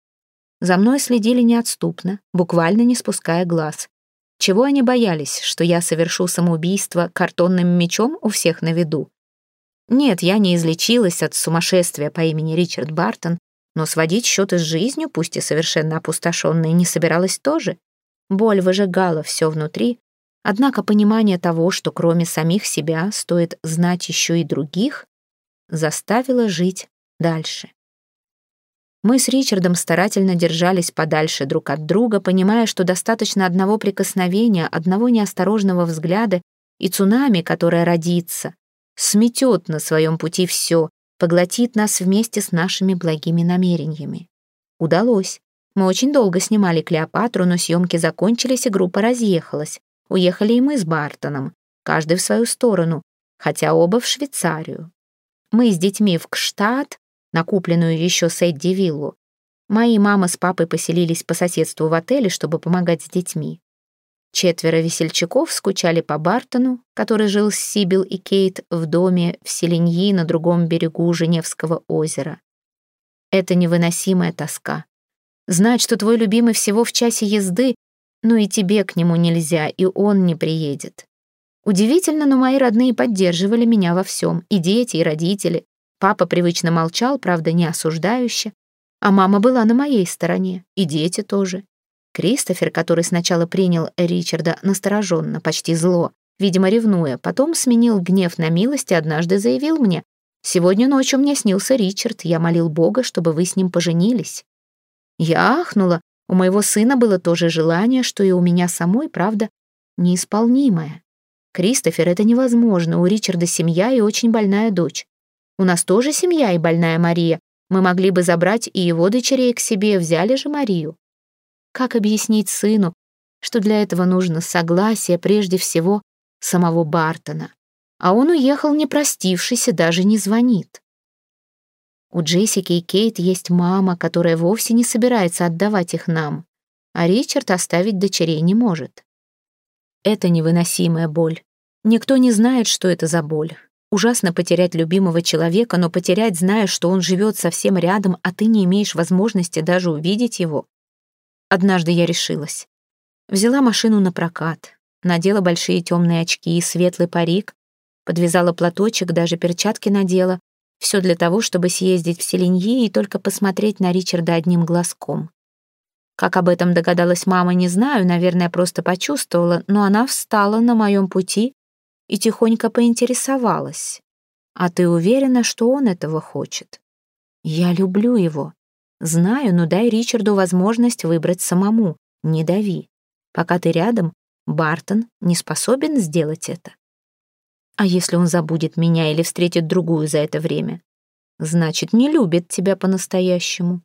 За мной следили неотступно, буквально не спуская глаз. Чего они боялись, что я совершу самоубийство картонным мечом у всех на виду? Нет, я не излечилась от сумасшествия по имени Ричард Бартон, но сводить счеты с жизнью, пусть и совершенно опустошенной, не собиралась тоже. Боль выжигала все внутри, однако понимание того, что кроме самих себя стоит знать еще и других, заставило жить дальше. Мы с Ричардом старательно держались подальше друг от друга, понимая, что достаточно одного прикосновения, одного неосторожного взгляда, и цунами, которое родится, сметет на своем пути все, поглотит нас вместе с нашими благими намерениями. Удалось. Мы очень долго снимали Клеопатру, но съемки закончились, и группа разъехалась. Уехали и мы с Бартоном, каждый в свою сторону, хотя оба в Швейцарию. Мы с детьми в Кштадт, накупленную еще с Эдди виллу. Мои мама с папой поселились по соседству в отеле, чтобы помогать с детьми. Четверо весельчаков скучали по Бартону, который жил с Сибил и Кейт в доме в Селеньи на другом берегу Женевского озера. Это невыносимая тоска. Знать, что твой любимый всего в часе езды, но и тебе к нему нельзя, и он не приедет. Удивительно, но мои родные поддерживали меня во всем, и дети, и родители. Папа привычно молчал, правда, не осуждающе, а мама была на моей стороне, и дети тоже. Кристофер, который сначала принял Ричарда настороженно, почти зло, видимо, ревнуя, потом сменил гнев на милость и однажды заявил мне, «Сегодня ночью мне снился Ричард, я молил Бога, чтобы вы с ним поженились». Я ахнула, у моего сына было то же желание, что и у меня самой, правда, неисполнимое. Кристофер, это невозможно, у Ричарда семья и очень больная дочь. У нас тоже семья и больная Мария, мы могли бы забрать и его дочерей к себе, взяли же Марию. Как объяснить сыну, что для этого нужно согласие прежде всего самого Бартона? А он уехал, не простившись, и даже не звонит. У Джессики и Кейт есть мама, которая вовсе не собирается отдавать их нам, а Ричард оставить дочерей не может. Это невыносимая боль. Никто не знает, что это за боль. Ужасно потерять любимого человека, но потерять, зная, что он живет совсем рядом, а ты не имеешь возможности даже увидеть его. Однажды я решилась. Взяла машину на прокат, надела большие темные очки и светлый парик, подвязала платочек, даже перчатки надела. Все для того, чтобы съездить в Селеньи и только посмотреть на Ричарда одним глазком. Как об этом догадалась мама, не знаю, наверное, просто почувствовала, но она встала на моем пути и тихонько поинтересовалась. «А ты уверена, что он этого хочет?» «Я люблю его», Знаю, но дай Ричарду возможность выбрать самому. Не дави. Пока ты рядом, Бартон не способен сделать это. А если он забудет меня или встретит другую за это время? Значит, не любит тебя по-настоящему.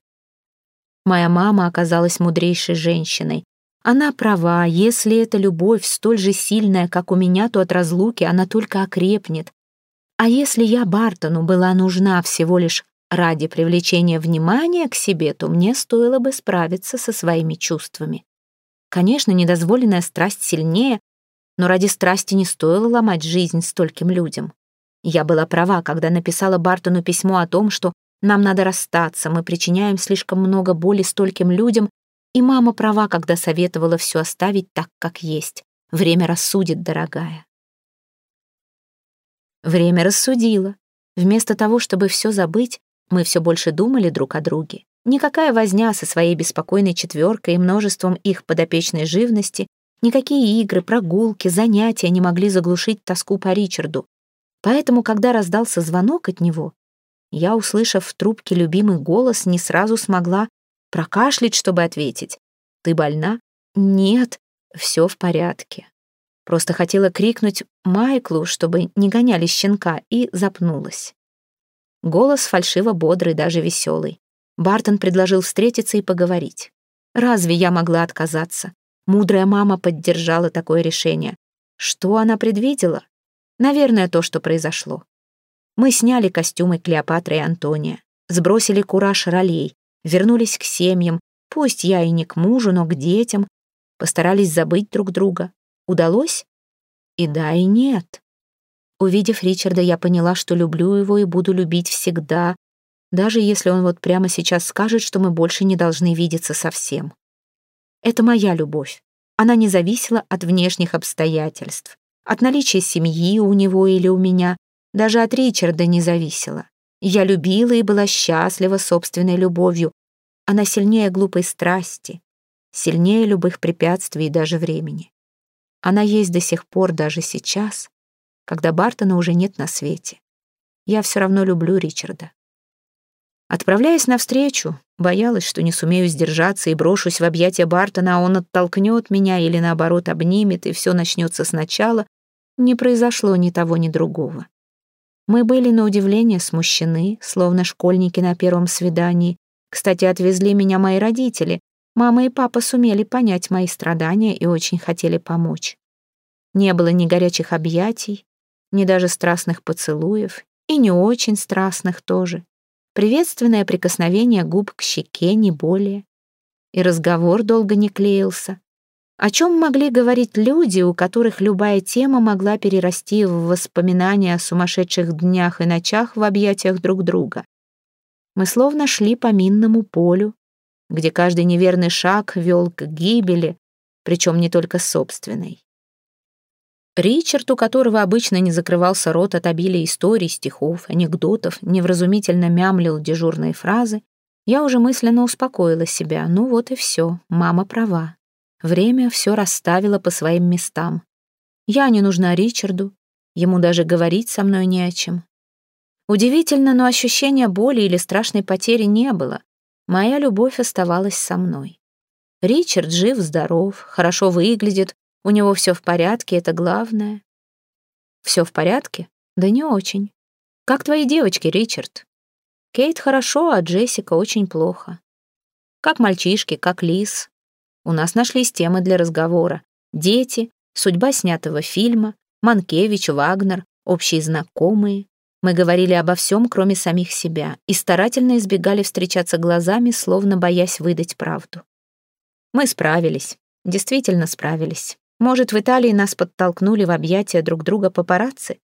Моя мама оказалась мудрейшей женщиной. Она права, если эта любовь столь же сильная, как у меня, то от разлуки она только окрепнет. А если я Бартону была нужна всего лишь ради привлечения внимания к себе, то мне стоило бы справиться со своими чувствами. Конечно, недозволенная страсть сильнее, но ради страсти не стоило ломать жизнь стольким людям. Я была права, когда написала Бартону письмо о том, что нам надо расстаться, мы причиняем слишком много боли стольким людям, и мама права, когда советовала все оставить так, как есть. Время рассудит, дорогая. Время рассудило. Вместо того, чтобы все забыть, мы все больше думали друг о друге. Никакая возня со своей беспокойной четверкой и множеством их подопечной живности, никакие игры, прогулки, занятия не могли заглушить тоску по Ричарду. Поэтому, когда раздался звонок от него, я, услышав в трубке любимый голос, не сразу смогла прокашлять, чтобы ответить. «Ты больна?» «Нет, все в порядке». Просто хотела крикнуть Майклу, чтобы не гоняли щенка, и запнулась. Голос фальшиво бодрый, даже веселый. Бартон предложил встретиться и поговорить. Разве я могла отказаться? Мудрая мама поддержала такое решение. Что она предвидела? Наверное, то, что произошло. Мы сняли костюмы Клеопатры и Антония, сбросили кураж ролей, вернулись к семьям, пусть я и не к мужу, но к детям, постарались забыть друг друга. Удалось? И да, и нет. Увидев Ричарда, я поняла, что люблю его и буду любить всегда, даже если он вот прямо сейчас скажет, что мы больше не должны видеться совсем. Это моя любовь. Она не зависела от внешних обстоятельств, от наличия семьи у него или у меня, даже от Ричарда не зависела. Я любила и была счастлива собственной любовью. Она сильнее глупой страсти, сильнее любых препятствий и даже времени. Она есть до сих пор, даже сейчас, когда Бартона уже нет на свете. Я все равно люблю Ричарда. Отправляясь навстречу, боялась, что не сумею сдержаться и брошусь в объятия Бартона, а он оттолкнет меня или, наоборот, обнимет, и все начнется сначала. Не произошло ни того, ни другого. Мы были на удивление смущены, словно школьники на первом свидании. Кстати, отвезли меня мои родители. Мама и папа сумели понять мои страдания и очень хотели помочь. Не было ни горячих объятий, ни даже страстных поцелуев, и не очень страстных тоже. приветственное прикосновение губ к щеке, не более. И разговор долго не клеился. О чем могли говорить люди, у которых любая тема могла перерасти в воспоминания о сумасшедших днях и ночах в объятиях друг друга? Мы словно шли по минному полю, где каждый неверный шаг вел к гибели, причем не только собственной. Ричард, у которого обычно не закрывался рот от обилия историй, стихов, анекдотов, невразумительно мямлил дежурные фразы, я уже мысленно успокоила себя. Ну вот и все, мама права. Время все расставило по своим местам. Я не нужна Ричарду, ему даже говорить со мной не о чем. Удивительно, но ощущения боли или страшной потери не было. Моя любовь оставалась со мной. Ричард жив-здоров, хорошо выглядит, у него все в порядке, это главное. Все в порядке? Да не очень. Как твои девочки, Ричард? Кейт хорошо, а Джессика очень плохо. Как мальчишки, как Лис. У нас нашлись темы для разговора. Дети, судьба снятого фильма, Манкевич, Вагнер, общие знакомые. Мы говорили обо всем, кроме самих себя, и старательно избегали встречаться глазами, словно боясь выдать правду. Мы справились, действительно справились. Может, в Италии нас подтолкнули в объятия друг друга папарацци?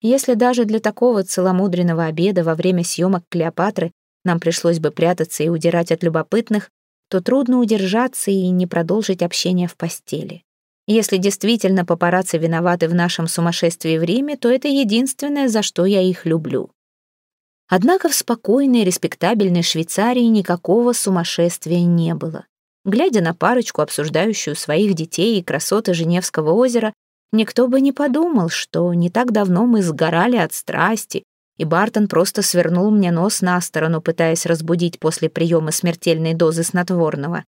Если даже для такого целомудренного обеда во время съемок Клеопатры нам пришлось бы прятаться и удирать от любопытных, то трудно удержаться и не продолжить общение в постели. Если действительно папарацци виноваты в нашем сумасшествии в Риме, то это единственное, за что я их люблю. Однако в спокойной, респектабельной Швейцарии никакого сумасшествия не было. Глядя на парочку, обсуждающую своих детей и красоты Женевского озера, никто бы не подумал, что не так давно мы сгорали от страсти, и Бартон просто свернул мне нос на сторону, пытаясь разбудить после приема смертельной дозы снотворного.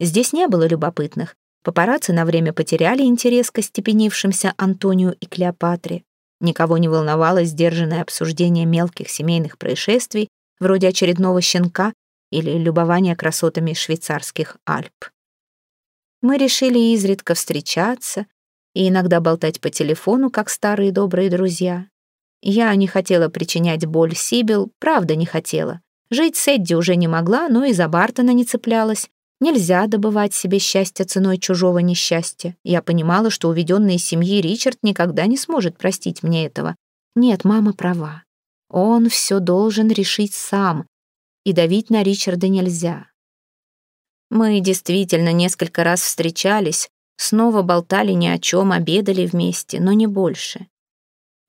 Здесь не было любопытных. Папарацци на время потеряли интерес к остепенившимся Антонию и Клеопатре. Никого не волновало сдержанное обсуждение мелких семейных происшествий, вроде очередного щенка или любование красотами швейцарских Альп. Мы решили изредка встречаться и иногда болтать по телефону, как старые добрые друзья. Я не хотела причинять боль Сибил, правда не хотела. Жить с Эдди уже не могла, но и за Бартона не цеплялась. Нельзя добывать себе счастье ценой чужого несчастья. Я понимала, что уведенный из семьи Ричард никогда не сможет простить мне этого. Нет, мама права. Он все должен решить сам, и давить на Ричарда нельзя. Мы действительно несколько раз встречались, снова болтали ни о чем, обедали вместе, но не больше.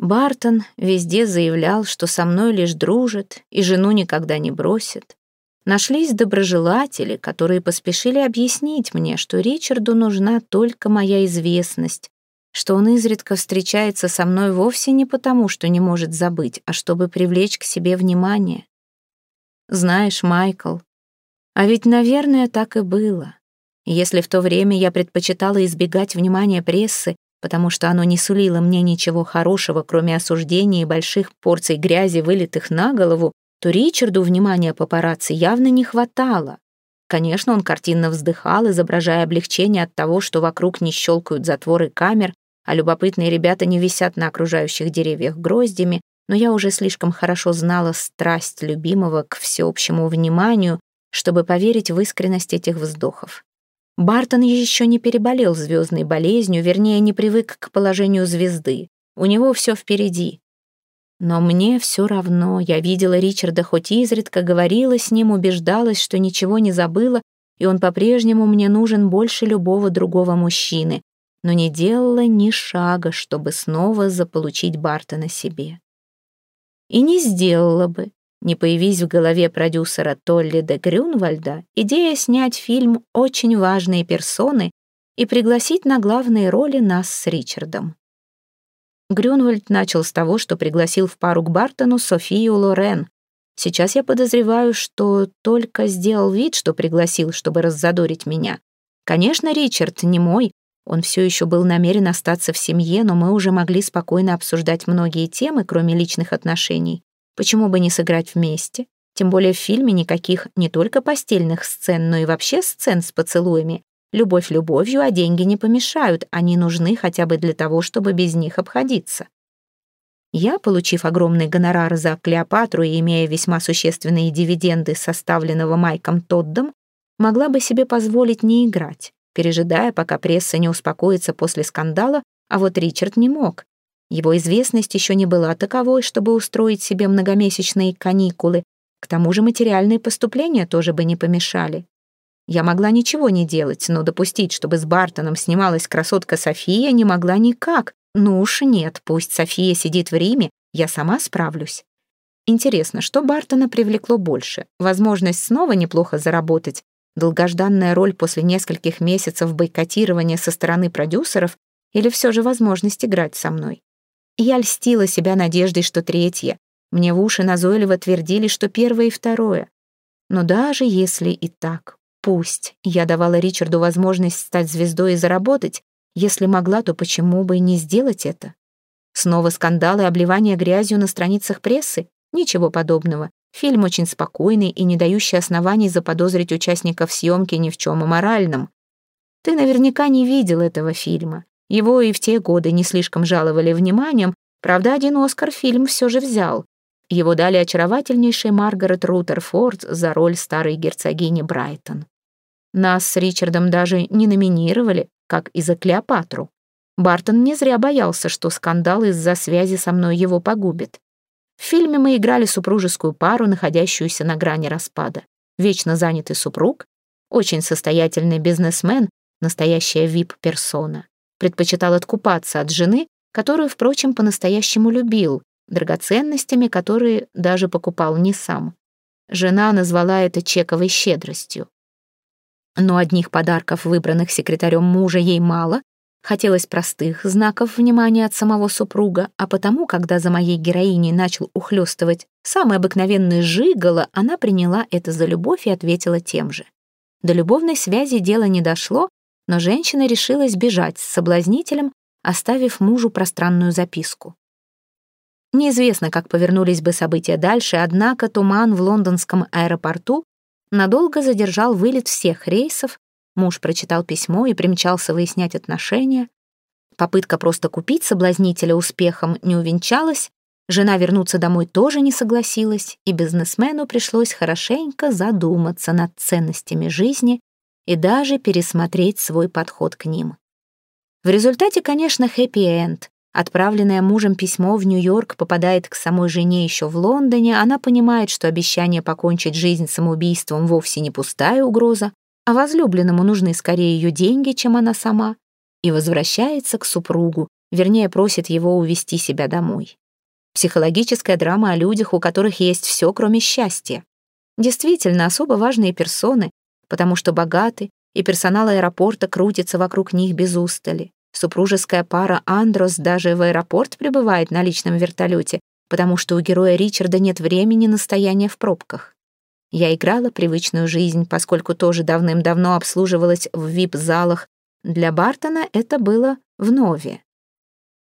Бартон везде заявлял, что со мной лишь дружит и жену никогда не бросит. Нашлись доброжелатели, которые поспешили объяснить мне, что Ричарду нужна только моя известность, что он изредка встречается со мной вовсе не потому, что не может забыть, а чтобы привлечь к себе внимание. Знаешь, Майкл, а ведь, наверное, так и было. Если в то время я предпочитала избегать внимания прессы, потому что оно не сулило мне ничего хорошего, кроме осуждения и больших порций грязи, вылитых на голову, то Ричарду внимания папарацци явно не хватало. Конечно, он картинно вздыхал, изображая облегчение от того, что вокруг не щелкают затворы камер, а любопытные ребята не висят на окружающих деревьях гроздями, но я уже слишком хорошо знала страсть любимого к всеобщему вниманию, чтобы поверить в искренность этих вздохов. Бартон еще не переболел звездной болезнью, вернее, не привык к положению звезды. У него все впереди. Но мне все равно, я видела Ричарда хоть изредка, говорила с ним, убеждалась, что ничего не забыла, и он по-прежнему мне нужен больше любого другого мужчины, но не делала ни шага, чтобы снова заполучить Бартона себе. И не сделала бы, не появись в голове продюсера Толли де Грюнвальда идея снять фильм «Очень важные персоны» и пригласить на главные роли нас с Ричардом. Грюнвальд начал с того, что пригласил в пару к Бартону Софию Лорен. Сейчас я подозреваю, что только сделал вид, что пригласил, чтобы раззадорить меня. Конечно, Ричард не мой, он все еще был намерен остаться в семье, но мы уже могли спокойно обсуждать многие темы, кроме личных отношений. Почему бы не сыграть вместе? Тем более в фильме никаких не только постельных сцен, но и вообще сцен с поцелуями. Любовь любовью, а деньги не помешают, они нужны хотя бы для того, чтобы без них обходиться. Я, получив огромный гонорар за Клеопатру и имея весьма существенные дивиденды составленного Майком Тоддом, могла бы себе позволить не играть, пережидая, пока пресса не успокоится после скандала, а вот Ричард не мог. Его известность еще не была таковой, чтобы устроить себе многомесячные каникулы, к тому же материальные поступления тоже бы не помешали. Я могла ничего не делать, но допустить, чтобы с Бартоном снималась красотка София, не могла никак. Ну уж нет, пусть София сидит в Риме, я сама справлюсь. Интересно, что Бартона привлекло больше? Возможность снова неплохо заработать, долгожданная роль после нескольких месяцев бойкотирования со стороны продюсеров или все же возможность играть со мной? Я льстила себя надеждой, что третье. Мне в уши назойливо твердили, что первое и второе. Но даже если и так, Пусть я давала Ричарду возможность стать звездой и заработать. Если могла, то почему бы и не сделать это? Снова скандалы обливание грязью на страницах прессы? Ничего подобного. Фильм очень спокойный и не дающий оснований заподозрить участников съемки ни в чем аморальном. Ты наверняка не видел этого фильма. Его и в те годы не слишком жаловали вниманием, правда, один Оскар фильм все же взял. Его дали очаровательнейшей Маргарет Рутерфорд за роль старой герцогини Брайтон. Нас с Ричардом даже не номинировали, как и за Клеопатру. Бартон не зря боялся, что скандал из-за связи со мной его погубит. В фильме мы играли супружескую пару, находящуюся на грани распада. Вечно занятый супруг, очень состоятельный бизнесмен, настоящая вип-персона. Предпочитал откупаться от жены, которую, впрочем, по-настоящему любил, драгоценностями, которые даже покупал не сам. Жена назвала это чековой щедростью. Но одних подарков, выбранных секретарем мужа, ей мало. Хотелось простых знаков внимания от самого супруга, а потому, когда за моей героиней начал ухлёстывать самый обыкновенный жигало, она приняла это за любовь и ответила тем же. До любовной связи дело не дошло, но женщина решилась бежать с соблазнителем, оставив мужу пространную записку. Неизвестно, как повернулись бы события дальше, однако туман в лондонском аэропорту надолго задержал вылет всех рейсов, муж прочитал письмо и примчался выяснять отношения. Попытка просто купить соблазнителя успехом не увенчалась, жена вернуться домой тоже не согласилась, и бизнесмену пришлось хорошенько задуматься над ценностями жизни и даже пересмотреть свой подход к ним. В результате, конечно, хэппи-энд. Отправленное мужем письмо в Нью-Йорк попадает к самой жене еще в Лондоне. Она понимает, что обещание покончить жизнь самоубийством вовсе не пустая угроза, а возлюбленному нужны скорее ее деньги, чем она сама, и возвращается к супругу, вернее, просит его увести себя домой. Психологическая драма о людях, у которых есть все, кроме счастья. Действительно, особо важные персоны, потому что богаты, и персонал аэропорта крутится вокруг них без устали. Супружеская пара Андрос даже в аэропорт прибывает на личном вертолете, потому что у героя Ричарда нет времени на стояние в пробках. Я играла привычную жизнь, поскольку тоже давным-давно обслуживалась в вип-залах. Для Бартона это было в нове.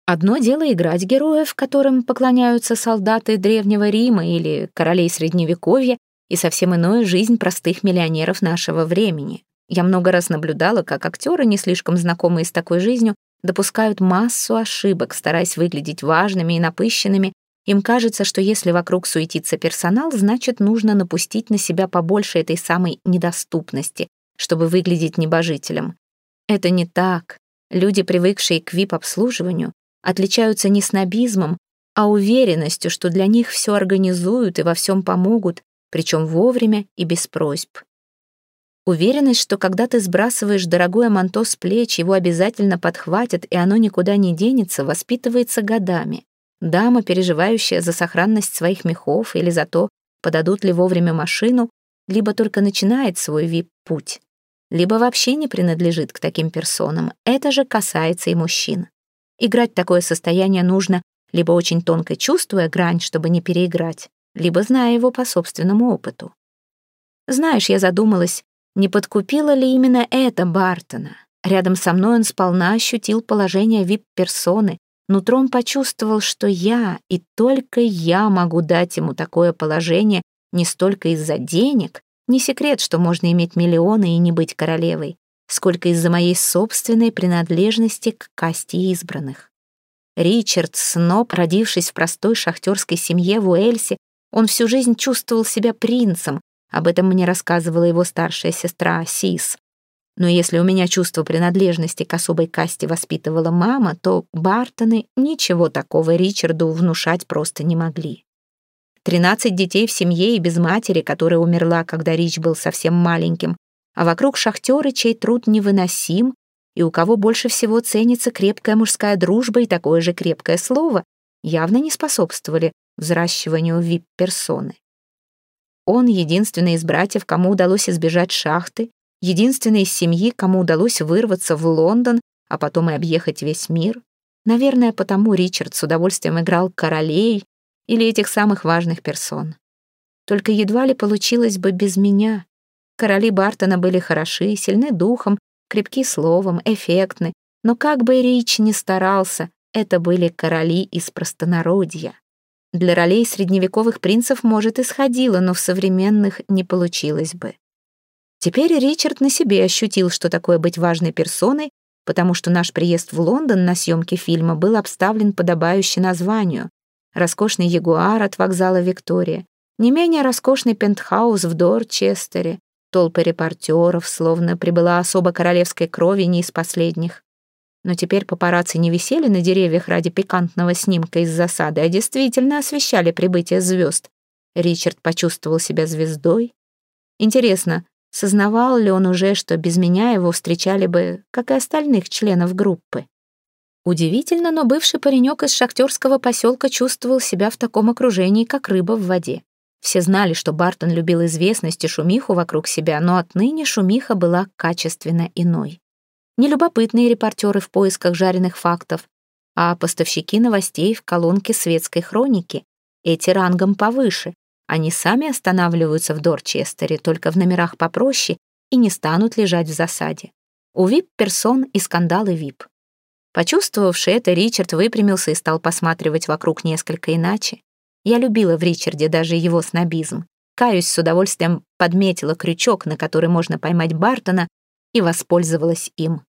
Одно дело играть героев, которым поклоняются солдаты Древнего Рима или королей Средневековья, и совсем иное жизнь простых миллионеров нашего времени. Я много раз наблюдала, как актеры, не слишком знакомые с такой жизнью, допускают массу ошибок, стараясь выглядеть важными и напыщенными. Им кажется, что если вокруг суетится персонал, значит, нужно напустить на себя побольше этой самой недоступности, чтобы выглядеть небожителем. Это не так. Люди, привыкшие к вип-обслуживанию, отличаются не снобизмом, а уверенностью, что для них все организуют и во всем помогут, причем вовремя и без просьб. Уверенность, что когда ты сбрасываешь дорогое манто с плеч, его обязательно подхватят, и оно никуда не денется, воспитывается годами. Дама, переживающая за сохранность своих мехов или за то, подадут ли вовремя машину, либо только начинает свой вип-путь, либо вообще не принадлежит к таким персонам. Это же касается и мужчин. Играть такое состояние нужно, либо очень тонко чувствуя грань, чтобы не переиграть, либо зная его по собственному опыту. Знаешь, я задумалась, не подкупила ли именно это Бартона? Рядом со мной он сполна ощутил положение вип-персоны, нутром почувствовал, что я и только я могу дать ему такое положение не столько из-за денег, не секрет, что можно иметь миллионы и не быть королевой, сколько из-за моей собственной принадлежности к касте избранных. Ричард Сноб, родившись в простой шахтерской семье в Уэльсе, он всю жизнь чувствовал себя принцем, об этом мне рассказывала его старшая сестра Сис. Но если у меня чувство принадлежности к особой касте воспитывала мама, то Бартоны ничего такого Ричарду внушать просто не могли. Тринадцать детей в семье и без матери, которая умерла, когда Рич был совсем маленьким, а вокруг шахтеры, чей труд невыносим, и у кого больше всего ценится крепкая мужская дружба и такое же крепкое слово, явно не способствовали взращиванию вип-персоны. Он единственный из братьев, кому удалось избежать шахты, единственный из семьи, кому удалось вырваться в Лондон, а потом и объехать весь мир. Наверное, потому Ричард с удовольствием играл королей или этих самых важных персон. Только едва ли получилось бы без меня. Короли Бартона были хороши, сильны духом, крепки словом, эффектны, но как бы Рич ни старался, это были короли из простонародья. Для ролей средневековых принцев, может, и сходило, но в современных не получилось бы. Теперь Ричард на себе ощутил, что такое быть важной персоной, потому что наш приезд в Лондон на съемки фильма был обставлен подобающе названию. Роскошный ягуар от вокзала Виктория, не менее роскошный пентхаус в Дорчестере, толпы репортеров, словно прибыла особо королевской крови не из последних. Но теперь папарацци не висели на деревьях ради пикантного снимка из засады, а действительно освещали прибытие звезд. Ричард почувствовал себя звездой. Интересно, сознавал ли он уже, что без меня его встречали бы, как и остальных членов группы? Удивительно, но бывший паренек из шахтерского поселка чувствовал себя в таком окружении, как рыба в воде. Все знали, что Бартон любил известность и шумиху вокруг себя, но отныне шумиха была качественно иной не любопытные репортеры в поисках жареных фактов, а поставщики новостей в колонке светской хроники. Эти рангом повыше. Они сами останавливаются в Дорчестере, только в номерах попроще, и не станут лежать в засаде. У ВИП-персон и скандалы ВИП. Почувствовавший это, Ричард выпрямился и стал посматривать вокруг несколько иначе. Я любила в Ричарде даже его снобизм. Каюсь, с удовольствием подметила крючок, на который можно поймать Бартона, и воспользовалась им.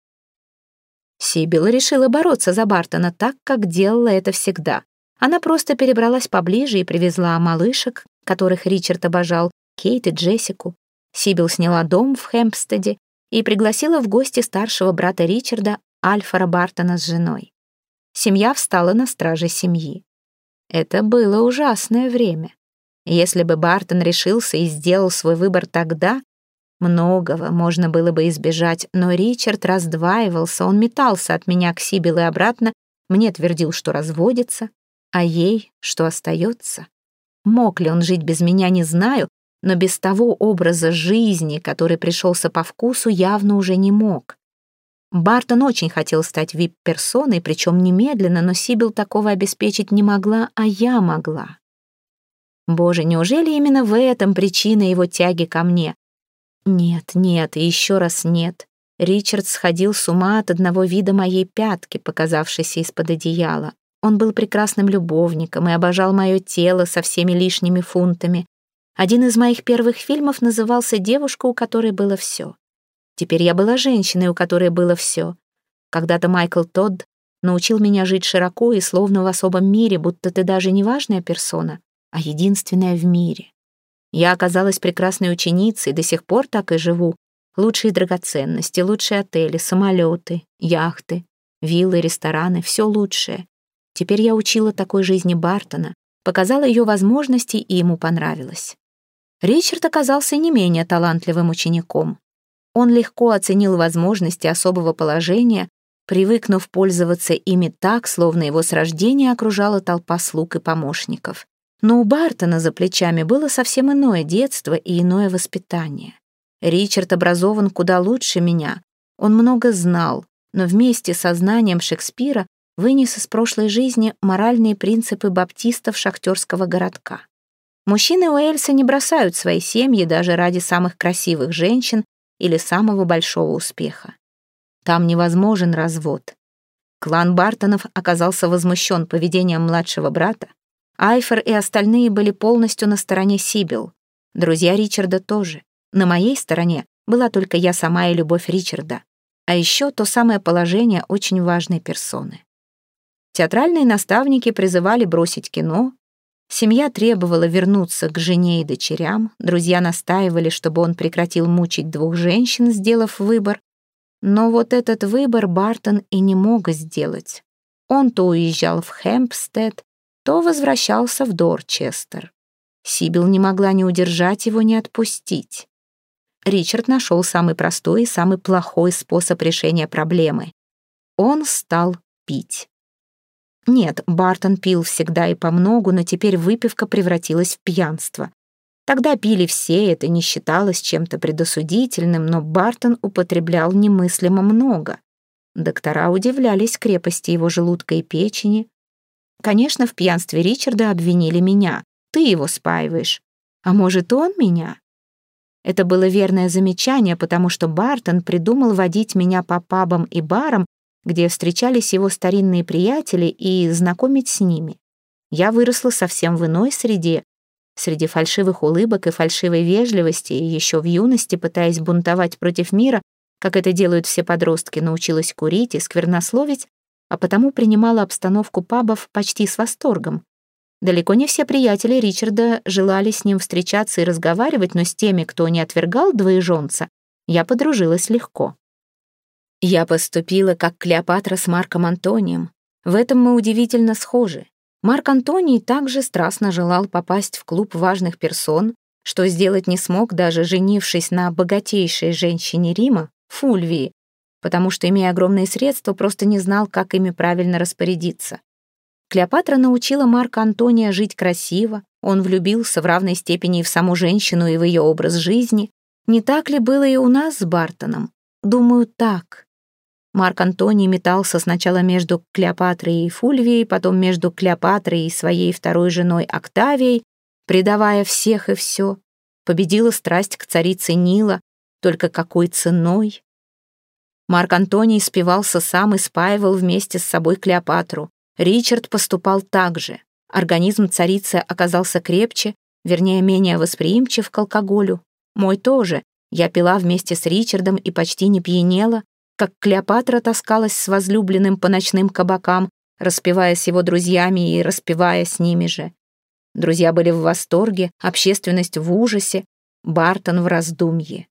Сибил решила бороться за Бартона так, как делала это всегда. Она просто перебралась поближе и привезла малышек, которых Ричард обожал, Кейт и Джессику. Сибил сняла дом в Хэмпстеде и пригласила в гости старшего брата Ричарда, Альфара Бартона с женой. Семья встала на страже семьи. Это было ужасное время. Если бы Бартон решился и сделал свой выбор тогда, Многого можно было бы избежать, но Ричард раздваивался, он метался от меня к Сибил и обратно, мне твердил, что разводится, а ей, что остается. Мог ли он жить без меня, не знаю, но без того образа жизни, который пришелся по вкусу, явно уже не мог. Бартон очень хотел стать вип-персоной, причем немедленно, но Сибил такого обеспечить не могла, а я могла. Боже, неужели именно в этом причина его тяги ко мне? Нет, нет и еще раз нет. Ричард сходил с ума от одного вида моей пятки, показавшейся из-под одеяла. Он был прекрасным любовником и обожал мое тело со всеми лишними фунтами. Один из моих первых фильмов назывался «Девушка, у которой было все». Теперь я была женщиной, у которой было все. Когда-то Майкл Тодд научил меня жить широко и словно в особом мире, будто ты даже не важная персона, а единственная в мире. Я оказалась прекрасной ученицей, до сих пор так и живу. Лучшие драгоценности, лучшие отели, самолеты, яхты, виллы, рестораны — все лучшее. Теперь я учила такой жизни Бартона, показала ее возможности, и ему понравилось. Ричард оказался не менее талантливым учеником. Он легко оценил возможности особого положения, привыкнув пользоваться ими так, словно его с рождения окружала толпа слуг и помощников. Но у Бартона за плечами было совсем иное детство и иное воспитание. Ричард образован куда лучше меня. Он много знал, но вместе со знанием Шекспира вынес из прошлой жизни моральные принципы баптистов шахтерского городка. Мужчины Уэльса не бросают свои семьи даже ради самых красивых женщин или самого большого успеха. Там невозможен развод. Клан Бартонов оказался возмущен поведением младшего брата, Айфер и остальные были полностью на стороне Сибил. Друзья Ричарда тоже. На моей стороне была только я сама и любовь Ричарда. А еще то самое положение очень важной персоны. Театральные наставники призывали бросить кино. Семья требовала вернуться к жене и дочерям. Друзья настаивали, чтобы он прекратил мучить двух женщин, сделав выбор. Но вот этот выбор Бартон и не мог сделать. Он то уезжал в Хэмпстед, то возвращался в Дорчестер. Сибил не могла ни удержать его, ни отпустить. Ричард нашел самый простой и самый плохой способ решения проблемы. Он стал пить. Нет, Бартон пил всегда и помногу, но теперь выпивка превратилась в пьянство. Тогда пили все, это не считалось чем-то предосудительным, но Бартон употреблял немыслимо много. Доктора удивлялись крепости его желудка и печени. Конечно, в пьянстве Ричарда обвинили меня. Ты его спаиваешь. А может, он меня? Это было верное замечание, потому что Бартон придумал водить меня по пабам и барам, где встречались его старинные приятели, и знакомить с ними. Я выросла совсем в иной среде, среди фальшивых улыбок и фальшивой вежливости, и еще в юности, пытаясь бунтовать против мира, как это делают все подростки, научилась курить и сквернословить, а потому принимала обстановку пабов почти с восторгом. Далеко не все приятели Ричарда желали с ним встречаться и разговаривать, но с теми, кто не отвергал двоеженца, я подружилась легко. Я поступила как Клеопатра с Марком Антонием. В этом мы удивительно схожи. Марк Антоний также страстно желал попасть в клуб важных персон, что сделать не смог, даже женившись на богатейшей женщине Рима, Фульвии, потому что, имея огромные средства, просто не знал, как ими правильно распорядиться. Клеопатра научила Марка Антония жить красиво, он влюбился в равной степени и в саму женщину, и в ее образ жизни. Не так ли было и у нас с Бартоном? Думаю, так. Марк Антоний метался сначала между Клеопатрой и Фульвией, потом между Клеопатрой и своей второй женой Октавией, предавая всех и все. Победила страсть к царице Нила, только какой ценой? Марк Антоний спивался сам и спаивал вместе с собой Клеопатру. Ричард поступал так же. Организм царицы оказался крепче, вернее, менее восприимчив к алкоголю. Мой тоже. Я пила вместе с Ричардом и почти не пьянела, как Клеопатра таскалась с возлюбленным по ночным кабакам, распевая с его друзьями и распевая с ними же. Друзья были в восторге, общественность в ужасе, Бартон в раздумье.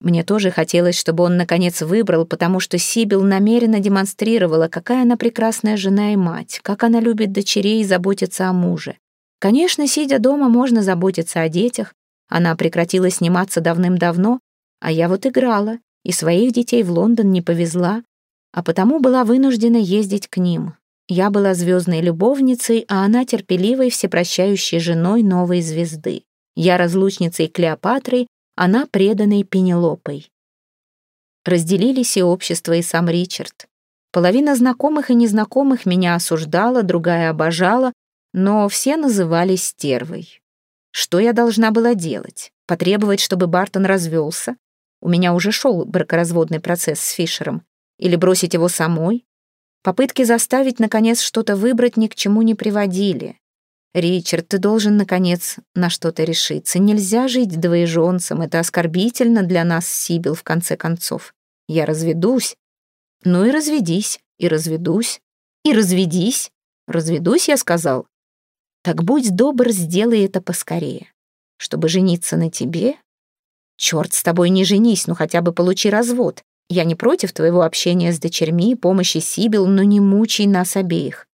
Мне тоже хотелось, чтобы он наконец выбрал, потому что Сибил намеренно демонстрировала, какая она прекрасная жена и мать, как она любит дочерей и заботится о муже. Конечно, сидя дома, можно заботиться о детях. Она прекратила сниматься давным-давно, а я вот играла, и своих детей в Лондон не повезла, а потому была вынуждена ездить к ним. Я была звездной любовницей, а она терпеливой, всепрощающей женой новой звезды. Я разлучницей Клеопатрой, она преданной Пенелопой. Разделились и общество, и сам Ричард. Половина знакомых и незнакомых меня осуждала, другая обожала, но все называли стервой. Что я должна была делать? Потребовать, чтобы Бартон развелся? У меня уже шел бракоразводный процесс с Фишером. Или бросить его самой? Попытки заставить, наконец, что-то выбрать ни к чему не приводили. «Ричард, ты должен, наконец, на что-то решиться. Нельзя жить двоеженцем, это оскорбительно для нас, Сибил, в конце концов. Я разведусь. Ну и разведись, и разведусь, и разведись. Разведусь, я сказал. Так будь добр, сделай это поскорее. Чтобы жениться на тебе? Черт с тобой, не женись, ну хотя бы получи развод. Я не против твоего общения с дочерьми, помощи Сибил, но не мучай нас обеих.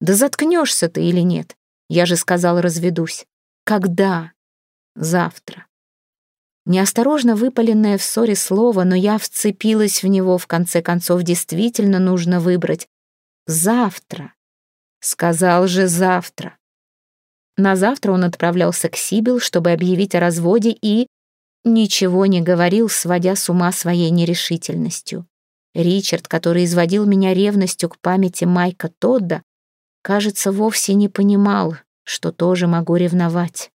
Да заткнешься ты или нет? Я же сказал, разведусь. Когда? Завтра. Неосторожно выпаленное в ссоре слово, но я вцепилась в него, в конце концов, действительно нужно выбрать. Завтра. Сказал же завтра. На завтра он отправлялся к Сибил, чтобы объявить о разводе и... Ничего не говорил, сводя с ума своей нерешительностью. Ричард, который изводил меня ревностью к памяти Майка Тодда, кажется, вовсе не понимал, что тоже могу ревновать.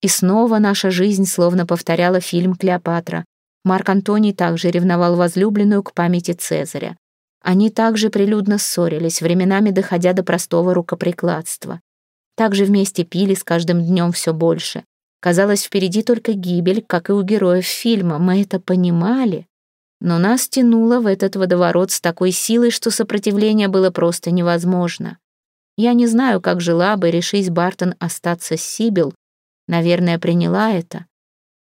И снова наша жизнь словно повторяла фильм «Клеопатра». Марк Антоний также ревновал возлюбленную к памяти Цезаря. Они также прилюдно ссорились, временами доходя до простого рукоприкладства. Также вместе пили с каждым днем все больше. Казалось, впереди только гибель, как и у героев фильма. Мы это понимали. Но нас тянуло в этот водоворот с такой силой, что сопротивление было просто невозможно. Я не знаю, как жила бы, решись Бартон остаться с Сибил. Наверное, приняла это.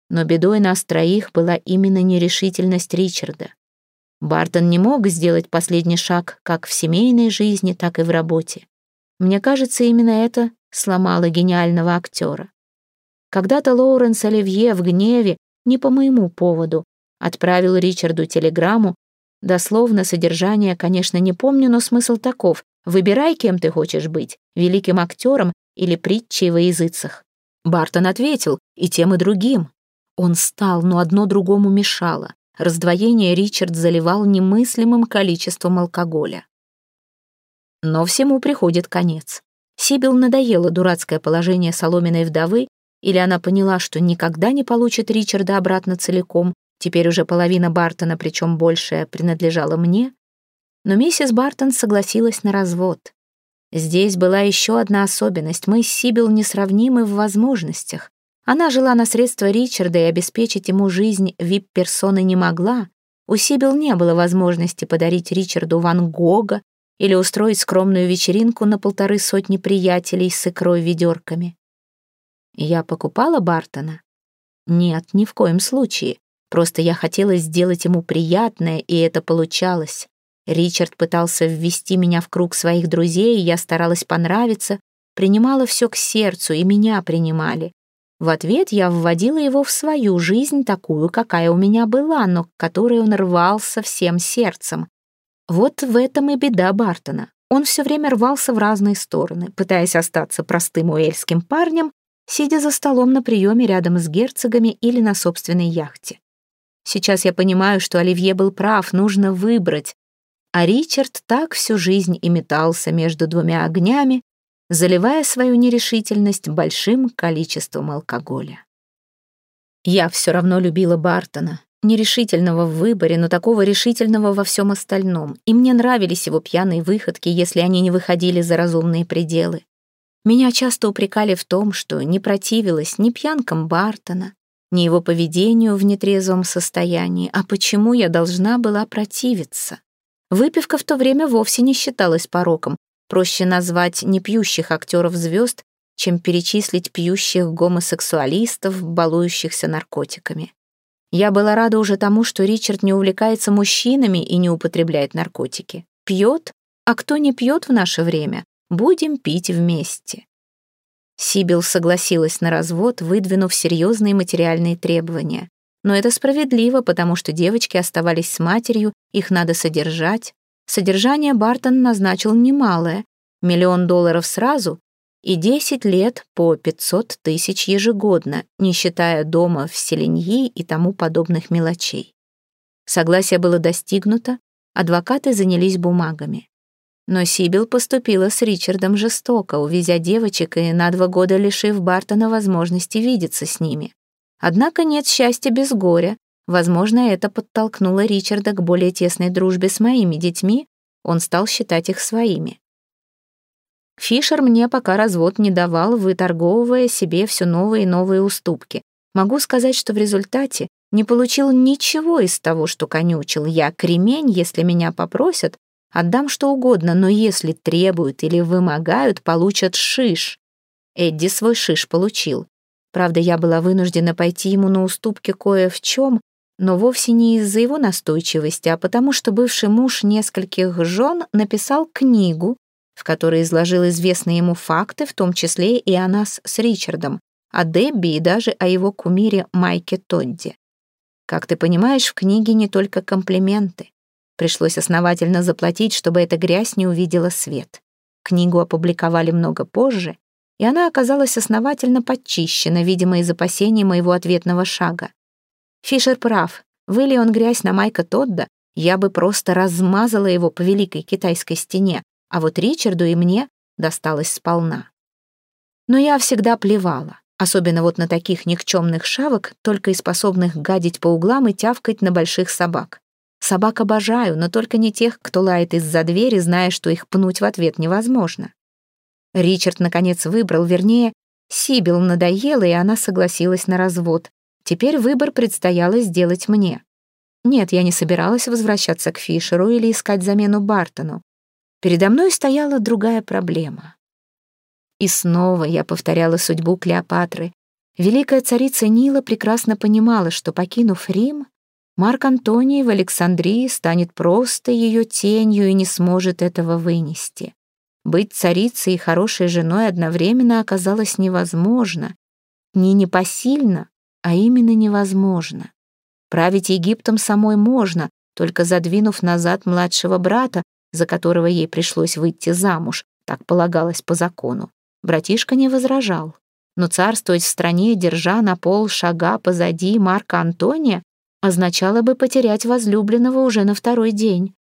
Но бедой нас троих была именно нерешительность Ричарда. Бартон не мог сделать последний шаг как в семейной жизни, так и в работе. Мне кажется, именно это сломало гениального актера. Когда-то Лоуренс Оливье в гневе, не по моему поводу, отправил Ричарду телеграмму. Дословно содержание, конечно, не помню, но смысл таков. Выбирай, кем ты хочешь быть, великим актером или притчей во языцах. Бартон ответил, и тем, и другим. Он стал, но одно другому мешало. Раздвоение Ричард заливал немыслимым количеством алкоголя. Но всему приходит конец. Сибил надоело дурацкое положение соломенной вдовы, или она поняла, что никогда не получит Ричарда обратно целиком, теперь уже половина Бартона, причем большая, принадлежала мне. Но миссис Бартон согласилась на развод. Здесь была еще одна особенность. Мы с Сибил несравнимы в возможностях. Она жила на средства Ричарда и обеспечить ему жизнь вип-персоны не могла. У Сибил не было возможности подарить Ричарду Ван Гога или устроить скромную вечеринку на полторы сотни приятелей с икрой ведерками. Я покупала Бартона? Нет, ни в коем случае. Просто я хотела сделать ему приятное, и это получалось. Ричард пытался ввести меня в круг своих друзей, я старалась понравиться, принимала все к сердцу, и меня принимали. В ответ я вводила его в свою жизнь, такую, какая у меня была, но к которой он рвался всем сердцем. Вот в этом и беда Бартона. Он все время рвался в разные стороны, пытаясь остаться простым уэльским парнем, сидя за столом на приеме рядом с герцогами или на собственной яхте. Сейчас я понимаю, что Оливье был прав, нужно выбрать. А Ричард так всю жизнь и метался между двумя огнями, заливая свою нерешительность большим количеством алкоголя. Я все равно любила Бартона, нерешительного в выборе, но такого решительного во всем остальном, и мне нравились его пьяные выходки, если они не выходили за разумные пределы. Меня часто упрекали в том, что не противилась ни пьянкам Бартона, ни его поведению в нетрезвом состоянии, а почему я должна была противиться? Выпивка в то время вовсе не считалась пороком, проще назвать непьющих актеров звезд, чем перечислить пьющих гомосексуалистов, балующихся наркотиками. Я была рада уже тому, что Ричард не увлекается мужчинами и не употребляет наркотики. Пьет? А кто не пьет в наше время? Будем пить вместе. Сибил согласилась на развод, выдвинув серьезные материальные требования. Но это справедливо, потому что девочки оставались с матерью, их надо содержать. Содержание Бартон назначил немалое. Миллион долларов сразу и 10 лет по 500 тысяч ежегодно, не считая дома в Селеньи и тому подобных мелочей. Согласие было достигнуто, адвокаты занялись бумагами. Но Сибил поступила с Ричардом жестоко, увезя девочек и на два года лишив Бартона возможности видеться с ними. Однако нет счастья без горя. Возможно, это подтолкнуло Ричарда к более тесной дружбе с моими детьми, он стал считать их своими. Фишер мне пока развод не давал, выторговывая себе все новые и новые уступки. Могу сказать, что в результате не получил ничего из того, что конючил. Я кремень, если меня попросят, отдам что угодно, но если требуют или вымогают, получат шиш. Эдди свой шиш получил. Правда, я была вынуждена пойти ему на уступки кое в чем, но вовсе не из-за его настойчивости, а потому что бывший муж нескольких жен написал книгу, в которой изложил известные ему факты, в том числе и о нас с Ричардом, о Дебби и даже о его кумире Майке Тодди. Как ты понимаешь, в книге не только комплименты. Пришлось основательно заплатить, чтобы эта грязь не увидела свет. Книгу опубликовали много позже, и она оказалась основательно подчищена, видимо, из опасений моего ответного шага. Фишер прав. Выли он грязь на Майка Тодда, я бы просто размазала его по великой китайской стене, а вот Ричарду и мне досталось сполна. Но я всегда плевала, особенно вот на таких никчемных шавок, только и способных гадить по углам и тявкать на больших собак. Собак обожаю, но только не тех, кто лает из-за двери, зная, что их пнуть в ответ невозможно. Ричард, наконец, выбрал, вернее, Сибил надоела, и она согласилась на развод. Теперь выбор предстояло сделать мне. Нет, я не собиралась возвращаться к Фишеру или искать замену Бартону. Передо мной стояла другая проблема. И снова я повторяла судьбу Клеопатры. Великая царица Нила прекрасно понимала, что, покинув Рим, Марк Антоний в Александрии станет просто ее тенью и не сможет этого вынести. Быть царицей и хорошей женой одновременно оказалось невозможно. Не непосильно, а именно невозможно. Править Египтом самой можно, только задвинув назад младшего брата, за которого ей пришлось выйти замуж, так полагалось по закону. Братишка не возражал. Но царствовать в стране, держа на пол шага позади Марка Антония, означало бы потерять возлюбленного уже на второй день.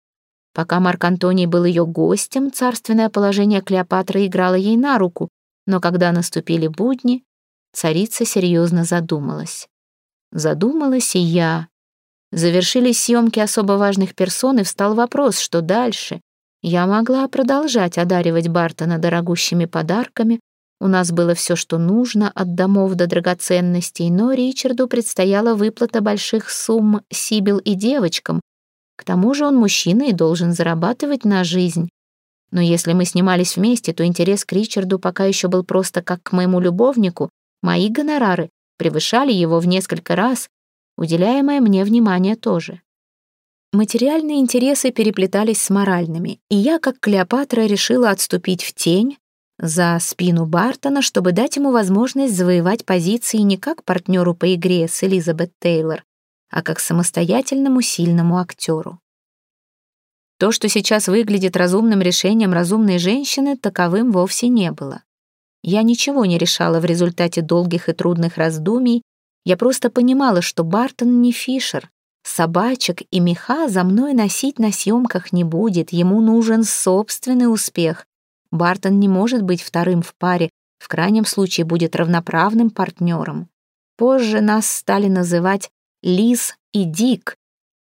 Пока Марк Антоний был ее гостем, царственное положение Клеопатры играло ей на руку, но когда наступили будни, царица серьезно задумалась. Задумалась и я. Завершились съемки особо важных персон, и встал вопрос, что дальше. Я могла продолжать одаривать Бартона дорогущими подарками, у нас было все, что нужно, от домов до драгоценностей, но Ричарду предстояла выплата больших сумм Сибил и девочкам, к тому же он мужчина и должен зарабатывать на жизнь. Но если мы снимались вместе, то интерес к Ричарду пока еще был просто как к моему любовнику. Мои гонорары превышали его в несколько раз, уделяемое мне внимание тоже. Материальные интересы переплетались с моральными, и я, как Клеопатра, решила отступить в тень за спину Бартона, чтобы дать ему возможность завоевать позиции не как партнеру по игре с Элизабет Тейлор, а как самостоятельному сильному актеру. То, что сейчас выглядит разумным решением разумной женщины, таковым вовсе не было. Я ничего не решала в результате долгих и трудных раздумий, я просто понимала, что Бартон не Фишер. Собачек и меха за мной носить на съемках не будет, ему нужен собственный успех. Бартон не может быть вторым в паре, в крайнем случае будет равноправным партнером. Позже нас стали называть Лис и Дик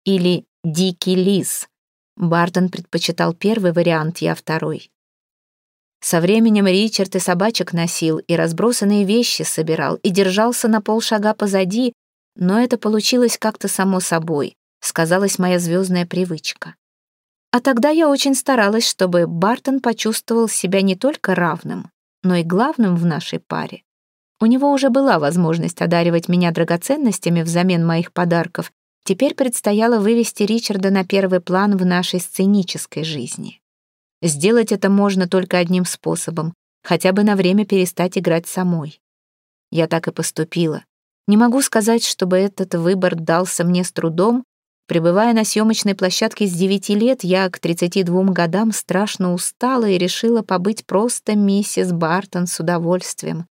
или Дикий Лис. Бартон предпочитал первый вариант, я второй. Со временем Ричард и собачек носил, и разбросанные вещи собирал, и держался на полшага позади, но это получилось как-то само собой, сказалась моя звездная привычка. А тогда я очень старалась, чтобы Бартон почувствовал себя не только равным, но и главным в нашей паре. У него уже была возможность одаривать меня драгоценностями взамен моих подарков. Теперь предстояло вывести Ричарда на первый план в нашей сценической жизни. Сделать это можно только одним способом — хотя бы на время перестать играть самой. Я так и поступила. Не могу сказать, чтобы этот выбор дался мне с трудом. Пребывая на съемочной площадке с 9 лет, я к 32 годам страшно устала и решила побыть просто миссис Бартон с удовольствием.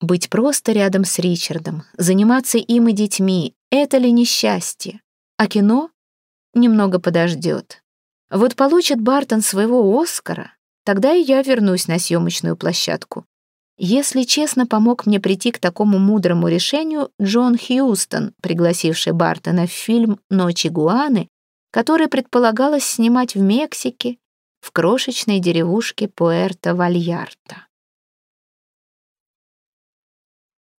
Быть просто рядом с Ричардом, заниматься им и детьми — это ли несчастье? А кино немного подождет. Вот получит Бартон своего Оскара, тогда и я вернусь на съемочную площадку. Если честно, помог мне прийти к такому мудрому решению Джон Хьюстон, пригласивший Бартона в фильм «Ночи Гуаны», который предполагалось снимать в Мексике, в крошечной деревушке Пуэрто-Вальярта.